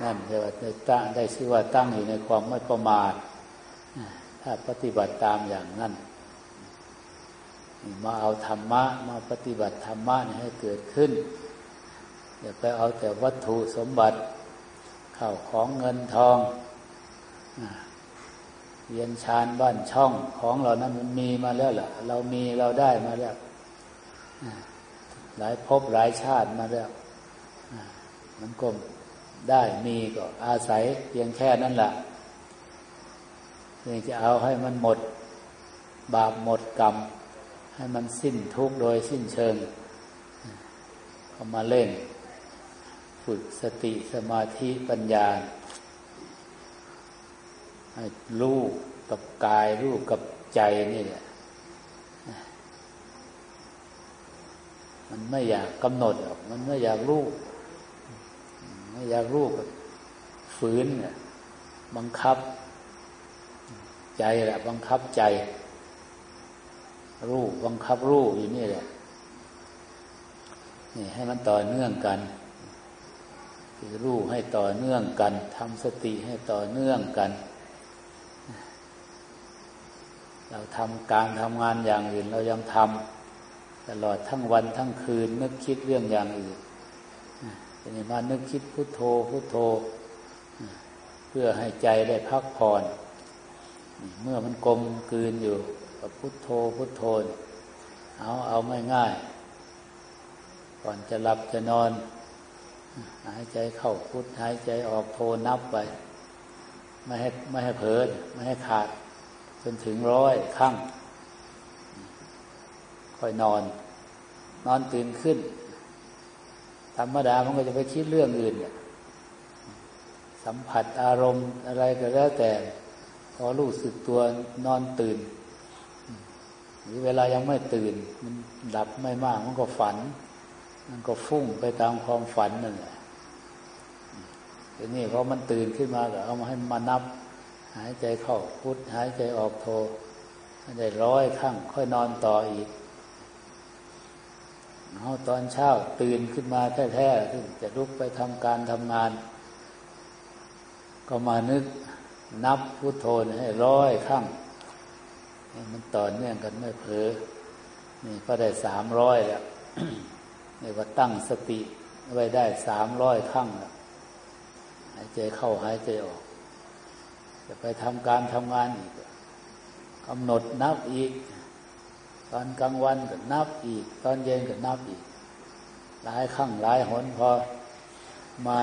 นั่นเรียกว่าตั้งได้ชื่อว่าตั้งอยู่ในความไม่ประมาทถ้าปฏิบัติตามอย่างนั้นมาเอาธรรมะ มาปฏิบัติธรรมะให้เกิดขึ้นอย่าไปเอาแต่วัตถุสมบัติข้าวของเงินทอง เรียนชานบ้านช่องของเรานั้นมันมีมาแล้วล่ะ เรามีเราได้มาแล้วหลายภพหลายชาติมาแล้วมันก็ได้มีก็อาศัยเพียงแค่นั้นแหละเพียงจะเอาให้มันหมด บาปหมดกรรม ให้มันสิ้นทุกโดยสิ้นเชิงก็มาเล่น ฝึกสติสมาธิปัญญา ให้รู้กับกายรู้กับใจนี่แหละมันไม่อยากกำหนดหรอกมันไม่อยากรู้ไม่อยากรู้ก็ฝืนเนี่ยบังคับ ใจแหละ บังคับใจ รู้บังคับรู้อยู่นี่แหละนี่ให้มันต่อเนื่องกันคือรู้ให้ต่อเนื่องกันทำสติให้ต่อเนื่องกัน เราทำการทำงานอย่างอื่น เรายังทำตลอดทั้งวันทั้งคืนนึกคิดเรื่องอย่างอื่นเป็นมานึกคิดพุโทโธพุโทโธ เพื่อให้ใจได้พักผ่อนเมื่อมันกลมกลืนอยู่กับพุโทโธพุโทโธ เอาเอาง่ายก่อนจะหลับจะนอน หายใจเข้าพุทหายใจออกโทนับไป ไม่ให้ไม่ให้เผลอไม่ให้ขาด จนถึงร้อยครั้งค่อยนอน นอนตื่นขึ้น ธรรมดามันก็จะไปคิดเรื่องอื่นเนี่ยสัมผัสอารมณ์อะไรก็แล้วแต่ พอรู้สึกตัวนอนตื่น หรือเวลายังไม่ตื่น มันดับไม่มากมันก็ฝัน มันก็ฟุ้งไปตามความฝันนั่นแหละทีนี้พอมันตื่นขึ้นมาก็เอามาให้มานับ หายใจเข้าพุทหายใจออกโทได้ร้อยครั้งค่อยนอนต่ออีกเอาตอนเช้าตื่นขึ้นมาแท้ๆที่จะลุกไปทำการทำงาน ก็มานึกนับพุทโธให้ร้อยข้งมันต่อเนื่องกันไม่เผลอนี่ก็ได้สามร้อยแล้วนี่ว่าตั้งสติไว้ได้สามร้อยข้างแล้วหายใจเข้าหายใจออก จะไปทำการทำงานอีกกำหนดนับอีก ตอนกลางวันก็นับอีก ตอนเย็นก็นับอีก หลายครั้งหลายหนพอมา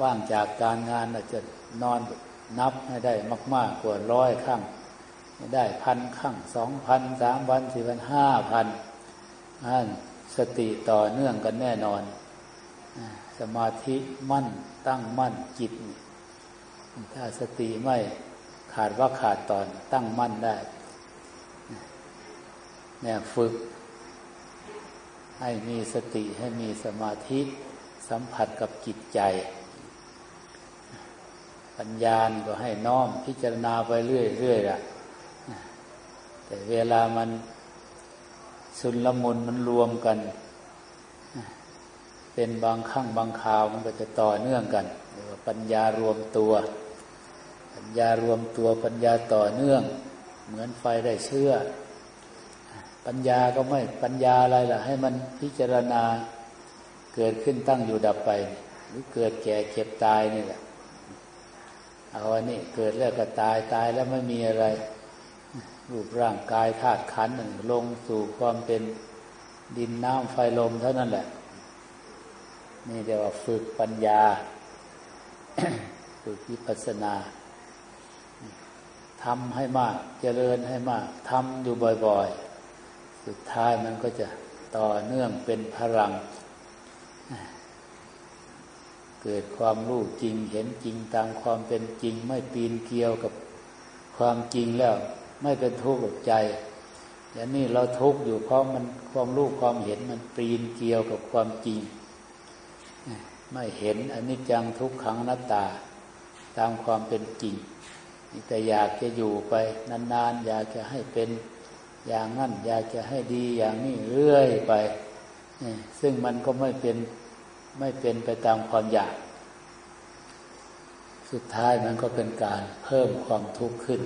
ว่างจากการงานอาจจะนอนนับให้ได้มาก ๆ กว่าร้อยครั้งได้พันครั้งสองพันสามพันสี่พันห้าพันอันสติต่อเนื่องกันแน่นอน สมาธิมั่นตั้งมั่นจิต ถ้าสติไม่ขาดว่าขาดตอนตั้งมั่นได้เนี่ยฝึก ให้มีสติให้มีสมาธิสัมผัสกับจิตใจ ปัญญาก็ให้น้อมพิจารณาไปเรื่อยๆล่ะแต่เวลามันสุนละมุนมันรวมกัน เป็นบางขั้งบางคราวมันก็จะต่อเนื่องกันเรียกว่าปัญญารวมตัว ปัญญารวมตัวปัญญาต่อเนื่อง เหมือนไฟได้เชื่อ ปัญญาก็ไม่ปัญญาอะไรล่ะ ให้มันพิจารณาเกิดขึ้นตั้งอยู่ดับไป หรือเกิดแก่เจ็บตายนี่แหละเอาอันนี้เกิดแล้วก็ตายตายแล้วไม่มีอะไรรูปร่างกายธาตุขันธ์หนึ่งลงสู่ความเป็นดินน้ำไฟลมเท่านั้นแหละ นี่เรียกว่าฝึกปัญญา ฝึกวิปัสสนา ทำให้มากเจริญให้มากทำอยู่บ่อยๆ สุดท้ายมันก็จะต่อเนื่องเป็นพลัง เกิดความรู้จริงเห็นจริงตามความเป็นจริง ไม่ปีนเกียวกับความจริงแล้ว ไม่เป็นทุกข์กับใจอย่างนี้เราทุกข์อยู่เพราะมันความรู้ความเห็นมันปีนเกียวกับความจริง ไม่เห็นอนิจจังทุกขังนัตตาตามความเป็นจริง แต่อยากจะอยู่ไปนานๆ อยากจะให้เป็นอย่างนั้นอยากจะให้ดีอย่างนี้เรื่อยไป ซึ่งมันก็ไม่เป็นไม่เป็นไปตามความอยาก สุดท้ายมันก็เป็นการเพิ่มความทุกข์ขึ้น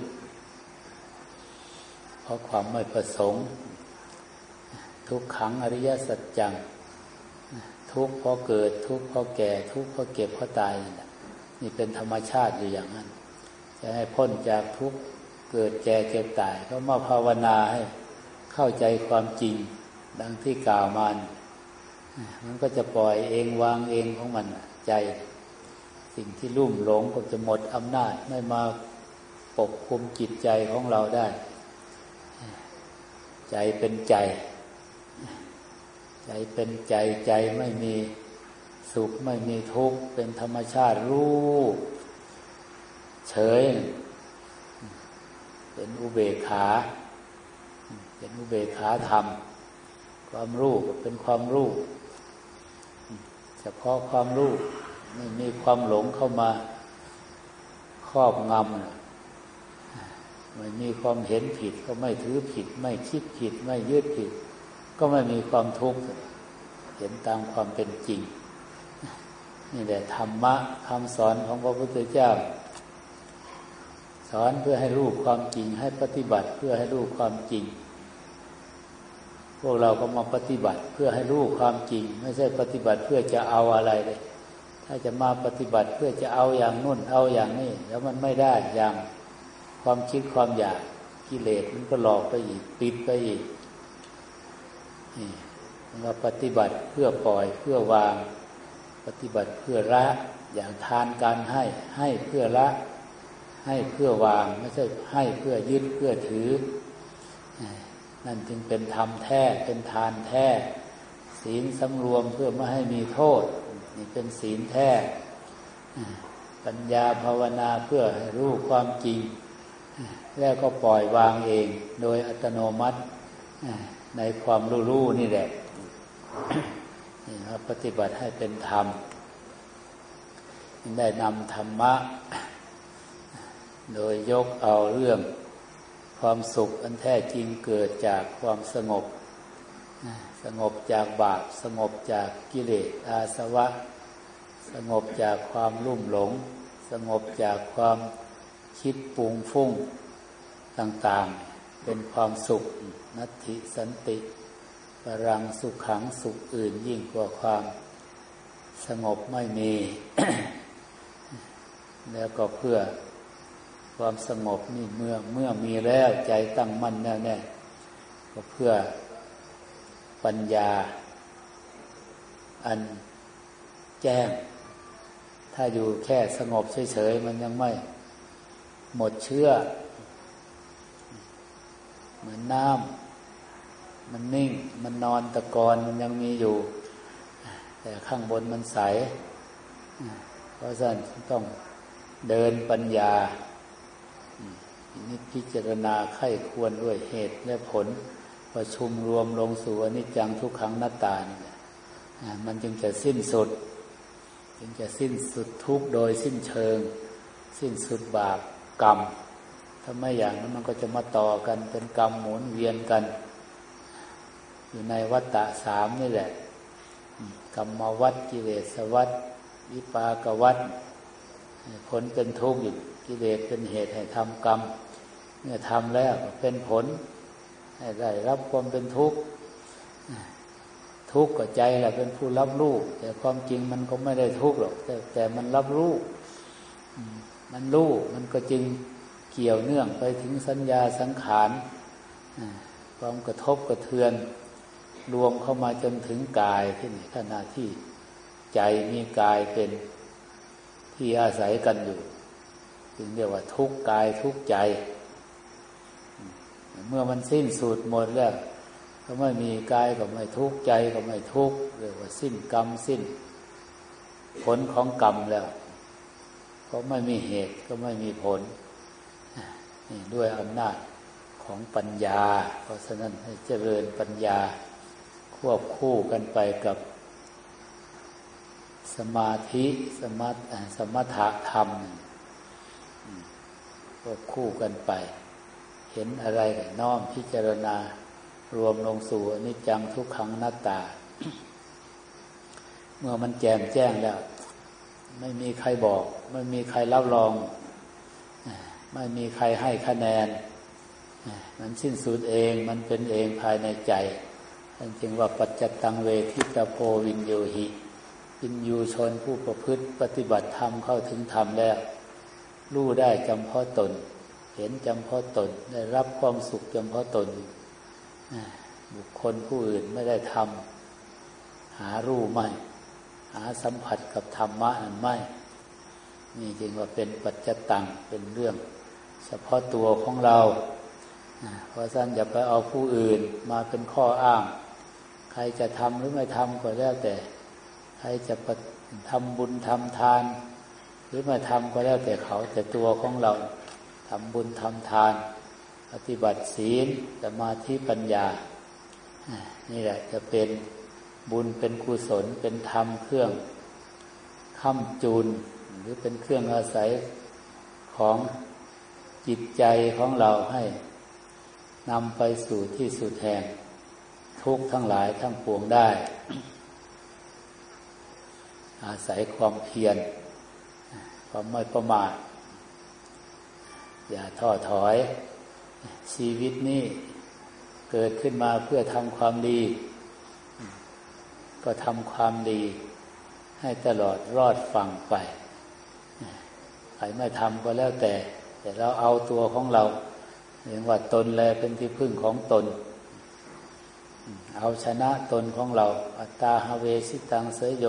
เพราะความไม่ประสงค์ ทุกขังอริยสัจจัง ทุกข์เพราะเกิดทุกข์เพราะแก่ ทุกข์เพราะเก็บเพราะตาย นี่เป็นธรรมชาติอยู่อย่างนั้น จะให้พ้นจากทุกข์เกิดแก่เจ็บตาย ก็มาภาวนาให้เข้าใจความจริง ดังที่กล่าวมามันก็จะปล่อยเองวางเองของมันใจ สิ่งที่ลุ่มหลงก็จะหมดอำนาจไม่มาปกคุมจิตใจของเราได้ ใจเป็นใจ ใจเป็นใจใจไม่มีสุขไม่มีทุกข์เป็นธรรมชาติรู้ เฉย เป็นอุเบกขา เป็นอุเบกขาธรรม ความรู้เป็นความรู้เฉพาะความรู้ไม่มีความหลงเข้ามาครอบงำไม่มีความเห็นผิดก็ไม่ถือผิด ไม่คิดผิด ไม่ยึดผิด ก็ไม่มีความทุกข์เห็นตามความเป็นจริง นี่แหละธรรมะคำสอนของพระพุทธเจ้า สอนเพื่อให้รู้ความจริง ให้ปฏิบัติเพื่อให้รู้ความจริง พวกเราก็มาปฏิบัติเพื่อให้รู้ความจริง ไม่ใช่ปฏิบัติเพื่อจะเอาอะไรเลย ถ้าจะมาปฏิบัติเพื่อจะเอาอย่างนู่นเอาอย่างนี้แล้วมันไม่ได้อย่างความคิดความอยากกิเลสมันก็หลอกไปอีกปิดไปอีกนี่เราปฏิบัติเพื่อปล่อยเพื่อวาง ปฏิบัติเพื่อละอย่างทานการให้ให้เพื่อละ ให้เพื่อวางไม่ใช่ให้เพื่อยึดเพื่อถือ นั่นจึงเป็นธรรมแท้เป็นทานแท้ ศีลสำรวมเพื่อไม่ให้มีโทษ นี่เป็นศีลแท้ปัญญาภาวนาเพื่อให้รู้ความจริง แล้วก็ปล่อยวางเอง โดยอัตโนมัติในความรู้นี่แหละนี่เราปฏิบัติให้เป็นธรรม ได้นำธรรมะ โดยยกเอาเรื่องความสุขอันแท้จริงเกิดจากความสงบ สงบจากบาป สงบจากกิเลสอาสวะ สงบจากความลุ่มหลง สงบจากความคิดปุงฟุ้งต่างๆ เป็นความสุขนัตถิสันติปรังสุขขังสุขอื่นยิ่งกว่าความสงบไม่มี แล้วก็เพื่อ ความสงบนี่เมื่อเมื่อมีแล้วใจตั้งมั่นแน่แน่ก็เพื่อปัญญา อันแจ้ง ถ้าอยู่แค่สงบเฉยๆมันยังไม่หมดเชื่อ เหมือนน้ำมันนิ่ง มันนอนตะกอนมันยังมีอยู่ แต่ข้างบนมันใส เพราะฉะนั้นต้องเดินปัญญา นิพิจารณาไข้ควรด้วยเหตุและผล ประชุมรวมลงสู่อนิจจังทุกขังหน้าตานี่มันจึงจะสิ้นสุด จึงจะสิ้นสุดทุกโดยสิ้นเชิง สิ้นสุดบาปกรรม ถ้าไม่อย่างนั้นมันก็จะมาต่อกันเป็นกรรมหมุนเวียนกัน อยู่ในวัฏฏะสามนี่แหละ กรรมวัฏกิเลสวัฏวิปากวัฏผลเป็นทุกข์อยู่ กิเลสเป็นเหตุให้ทำกรรม เมื่อทำแล้วเป็นผล ให้ได้รับความเป็นทุกข์ ทุกข์กับใจแหละเป็นผู้รับรู้แต่ความจริงมันก็ไม่ได้ทุกข์หรอก แต่แต่มันรับรู้มันรู้มันก็จึงเกี่ยวเนื่องไปถึงสัญญาสังขารความกระทบกระเทือน รวมเข้ามาจนถึงกายที่นี่ขณะที่ใจมีกายเป็นที่อาศัยกันอยู่ จึงเรียกว่าทุกกายทุกใจ เมื่อมันสิ้นสุดหมดแล้วก็ไม่มีกายก็ไม่ทุกใจก็ไม่ทุกเรียกว่าสิ้นกรรมสิ้น ผลของกรรมแล้ว ก็ไม่มีเหตุก็ไม่มีผลนี่ด้วยอำนาจของปัญญา เพราะฉะนั้นให้เจริญปัญญาควบคู่กันไปกับ สมาธิสมาสมถะธรรม ควบคู่กันไป เห็นอะไรน้อมพิจารณา รวมลงสู่อนิจจังทุกขังหนัตตา เมื่อมันแจ่มแจ้งแล้ว ไม่มีใครบอก ไม่มีใครรับรอง ไม่มีใครให้คะแนน มันสิ้นสุดเองมันเป็นเองภายในใจท่านจึงว่าปัจจตังเวทิตโพวินโยหิวินยูชนผู้ประพฤติปฏิบัติธรรมเข้าถึงธรรมแล้ว รู้ได้จำเพาะตน เห็นจำเพาะตน ได้รับความสุขจำเพาะตน บุคคลผู้อื่นไม่ได้ทำหารู้ไม่ หาสัมผัสกับธรรมะนั้นไม่ นี่จึงว่าเป็นปัจจตังเป็นเรื่อง เฉพาะตัวของเราเพราะฉะนั้นอย่าไปเอาผู้อื่นมาเป็นข้ออ้าง ใครจะทำหรือไม่ทำก็แล้วแต่ ใครจะทำบุญทำทาน หรือม่ทำก็แล้วแต่เขาแต่ตัวของเราทำบุญทำทาน ปฏิบัติศีลสมาธิปัญญา นี่แหละจะเป็นบุญเป็นกุศลเป็นธรรมเครื่องค้ำจูน หรือเป็นเครื่องอาศัยของจิตใจของเราให้นำไปสู่ที่สุดแห่งทุกทั้งหลายทั้งปวงได้ อาศัยความเพียร ความไม่ประมาทอย่าท้อถอย ชีวิตนี้เกิดขึ้นมาเพื่อทำความดี ก็ทำความดี ให้ตลอดรอดฟังไปใครไม่ทำก็แล้วแต่ แต่เราเอาตัวของเราเรียกว่าตนแลเป็นที่พึ่งของตน เอาชนะตนของเรา อัตตาฮเวสิตังเสยโย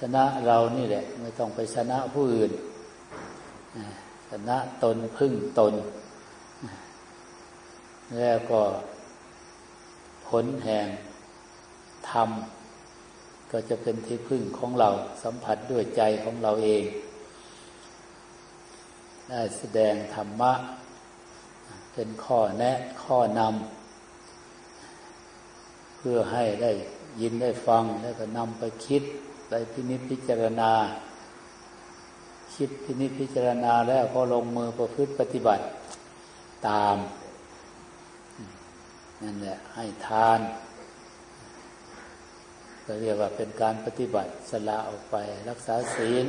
ชนะเรานี่แหละ ไม่ต้องไปชนะผู้อื่นชนะตนพึ่งตน แล้วก็ผลแห่งธรรมก็จะเป็นที่พึ่งของเราสัมผัสด้วยใจของเราเอง ได้แสดงธรรมะ เป็นข้อแนะข้อนำเพื่อให้ได้ยินได้ฟังแล้วก็นำไปคิด ไปพินิจพิจารณา คิดพินิจพิจารณาแล้วก็ลงมือประพฤติปฏิบัติตาม นั่นแหละให้ทานก็เรียกว่าเป็นการปฏิบัติสละออกไปรักษาศีล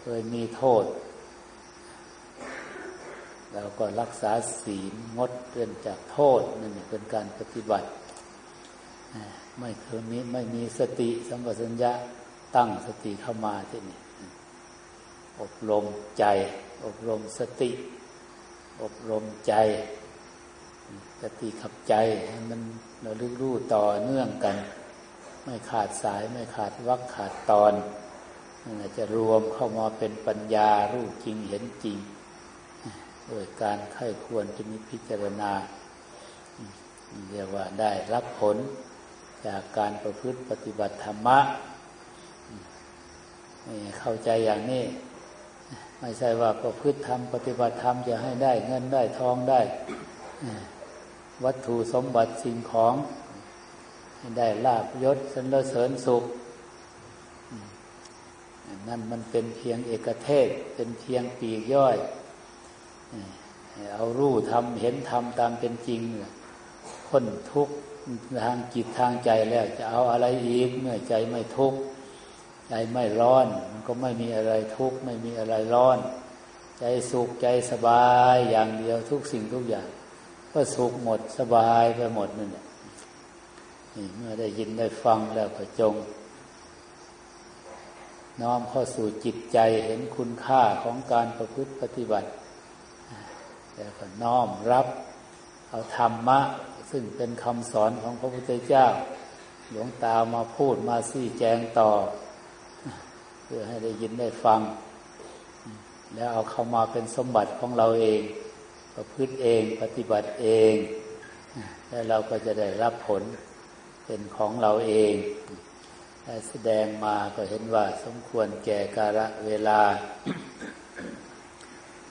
เคยมีโทษเราก็รักษาศีลงดเว้นจากโทษนั่นเป็นการปฏิบัติ ไม่เคยมีไม่มีสติสัมปชัญญะ ตั้งสติเข้ามาที่นี่อบรมใจ อบรมสติ อบรมใจ สติขับใจให้มันเราลึกรู้ต่อเนื่องกัน ไม่ขาดสายไม่ขาดวักขาดตอนนั่นจะรวมเข้ามาเป็นปัญญารู้จริงเห็นจริงโดยการไข้ควรจะมีพิจารณาเรียกว่าได้รับผลจากการประพฤติปฏิบัติธรรมะ เข้าใจอย่างนี้ ไม่ใช่ว่าประพฤติธรรมปฏิบัติธรรมจะให้ได้เงินได้ทองได้ วัตถุสมบัติสิ่งของได้ลาบยศสรรเสริญสุข นั่นมันเป็นเพียงเอกเทศ เป็นเพียงปีกย่อย เอารู้ทำเห็นทำตามเป็นจริงพ้นทุกข์ทางจิตทางใจแล้ว จะเอาอะไรอีกเมื่อใจไม่ทุกข์ ใจไม่ร้อน มันก็ไม่มีอะไรทุกข์ไม่มีอะไรร้อน ใจสุขใจสบายอย่างเดียวทุกสิ่งทุกอย่าง ก็สุขหมดสบายไปหมดนั่นแหละนี่เมื่อได้ยินได้ฟังแล้วก็จง น้อมเข้าสู่จิตใจเห็นคุณค่าของการประพฤติปฏิบัติ แล้วก็น้อมรับเอาธรรมะ ซึ่งเป็นคำสอนของพระพุทธเจ้า หลวงตามาพูดมาซี่แจงต่อ พื่อให้ได้ยินได้ฟัง แล้วเอาเข้ามาเป็นสมบัติของเราเอง ประพฤติเองปฏิบัติเอง แล้วเราก็จะได้รับผลเป็นของเราเองแสดงมาก็เห็นว่าสมควรแก่กาลเวลา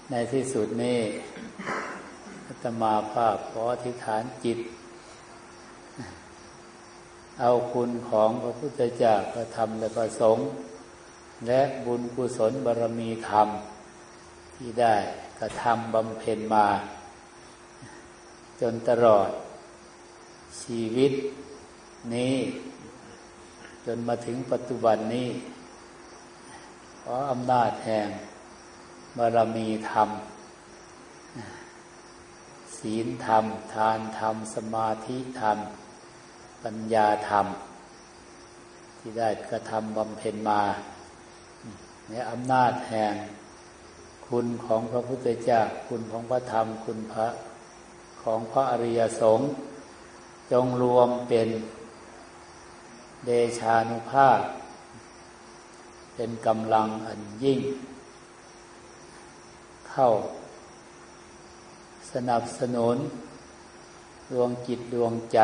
ในที่สุดนี้ตมาภาพขอทิฐานจิต เอาคุณของพระพุทธเจ้าพระธรรมและพระสงฆ์ และบุญกุศลบารมีธรรม ที่ได้กระทำบำเพ็ญมา จนตลอดชีวิตนี้ จนมาถึงปัจจุบันนี้ขออำนาจแห่งบารมีธรรม ศีลธรรม ทานธรรม สมาธิธรรม ปัญญาธรรม ที่ได้กระทำบำเพ็ญมา ในอำนาจแห่งคุณของพระพุทธเจ้าคุณของพระธรรม คุณพระของพระอริยสงฆ์จงรวมเป็นเดชานุภาพ เป็นกำลังอันยิ่ง เข้า สนับสนุน ดวงจิตดวงใจ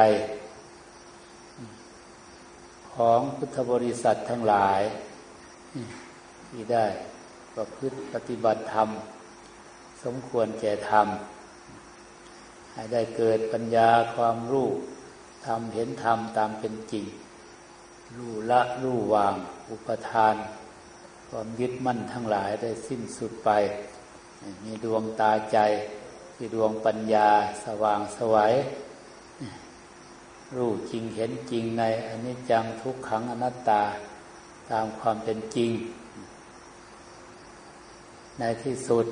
ของพุทธบริษัททั้งหลาย ที่ได้ประพฤติปฏิบัติธรรม สมควรแก่ธรรม ให้ได้เกิดปัญญาความรู้ทำเห็นธรรมตามเป็นจริง รู้ละรู้วาง อุปทาน ความยึดมั่นทั้งหลายได้สิ้นสุดไป มีดวงตาใจคือดวงปัญญาสว่างสวัยรู้จริงเห็นจริงในอนิจจังทุกขังอนัตตา ตามความเป็นจริง ในที่สุด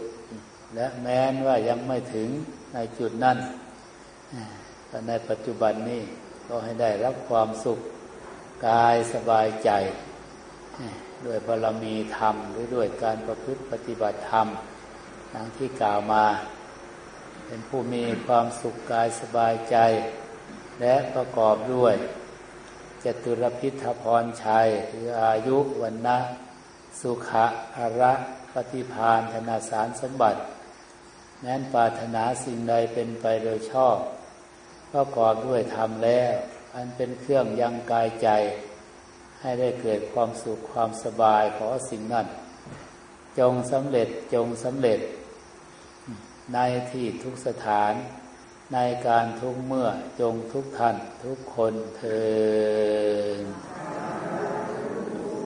และแม้นว่ายังไม่ถึงในจุดนั้นแต่ในปัจจุบันนี้ก็ให้ได้รับความสุขกายสบายใจ ด้วยบารมีธรรม หรือด้วยการประพฤติปฏิบัติธรรมดังที่กล่าวมา เป็นผู้มีความสุขกายสบายใจ และประกอบด้วยจตุรพิธพรชัย คืออายุวันนะสุขะอาระ ปฏิพานธนาสารสมบัติ แม้นปรารถนาสิ่งใดเป็นไปโดยชอบประกอบด้วยธรรมแล้ว อันเป็นเครื่องยังกายใจ ให้ได้เกิดความสุขความสบายขอสิ่งนั้นจงสำเร็จจงสำเร็จ ในที่ทุกสถาน ในการทุกเมื่อจงทุกท่านทุกคนเทอ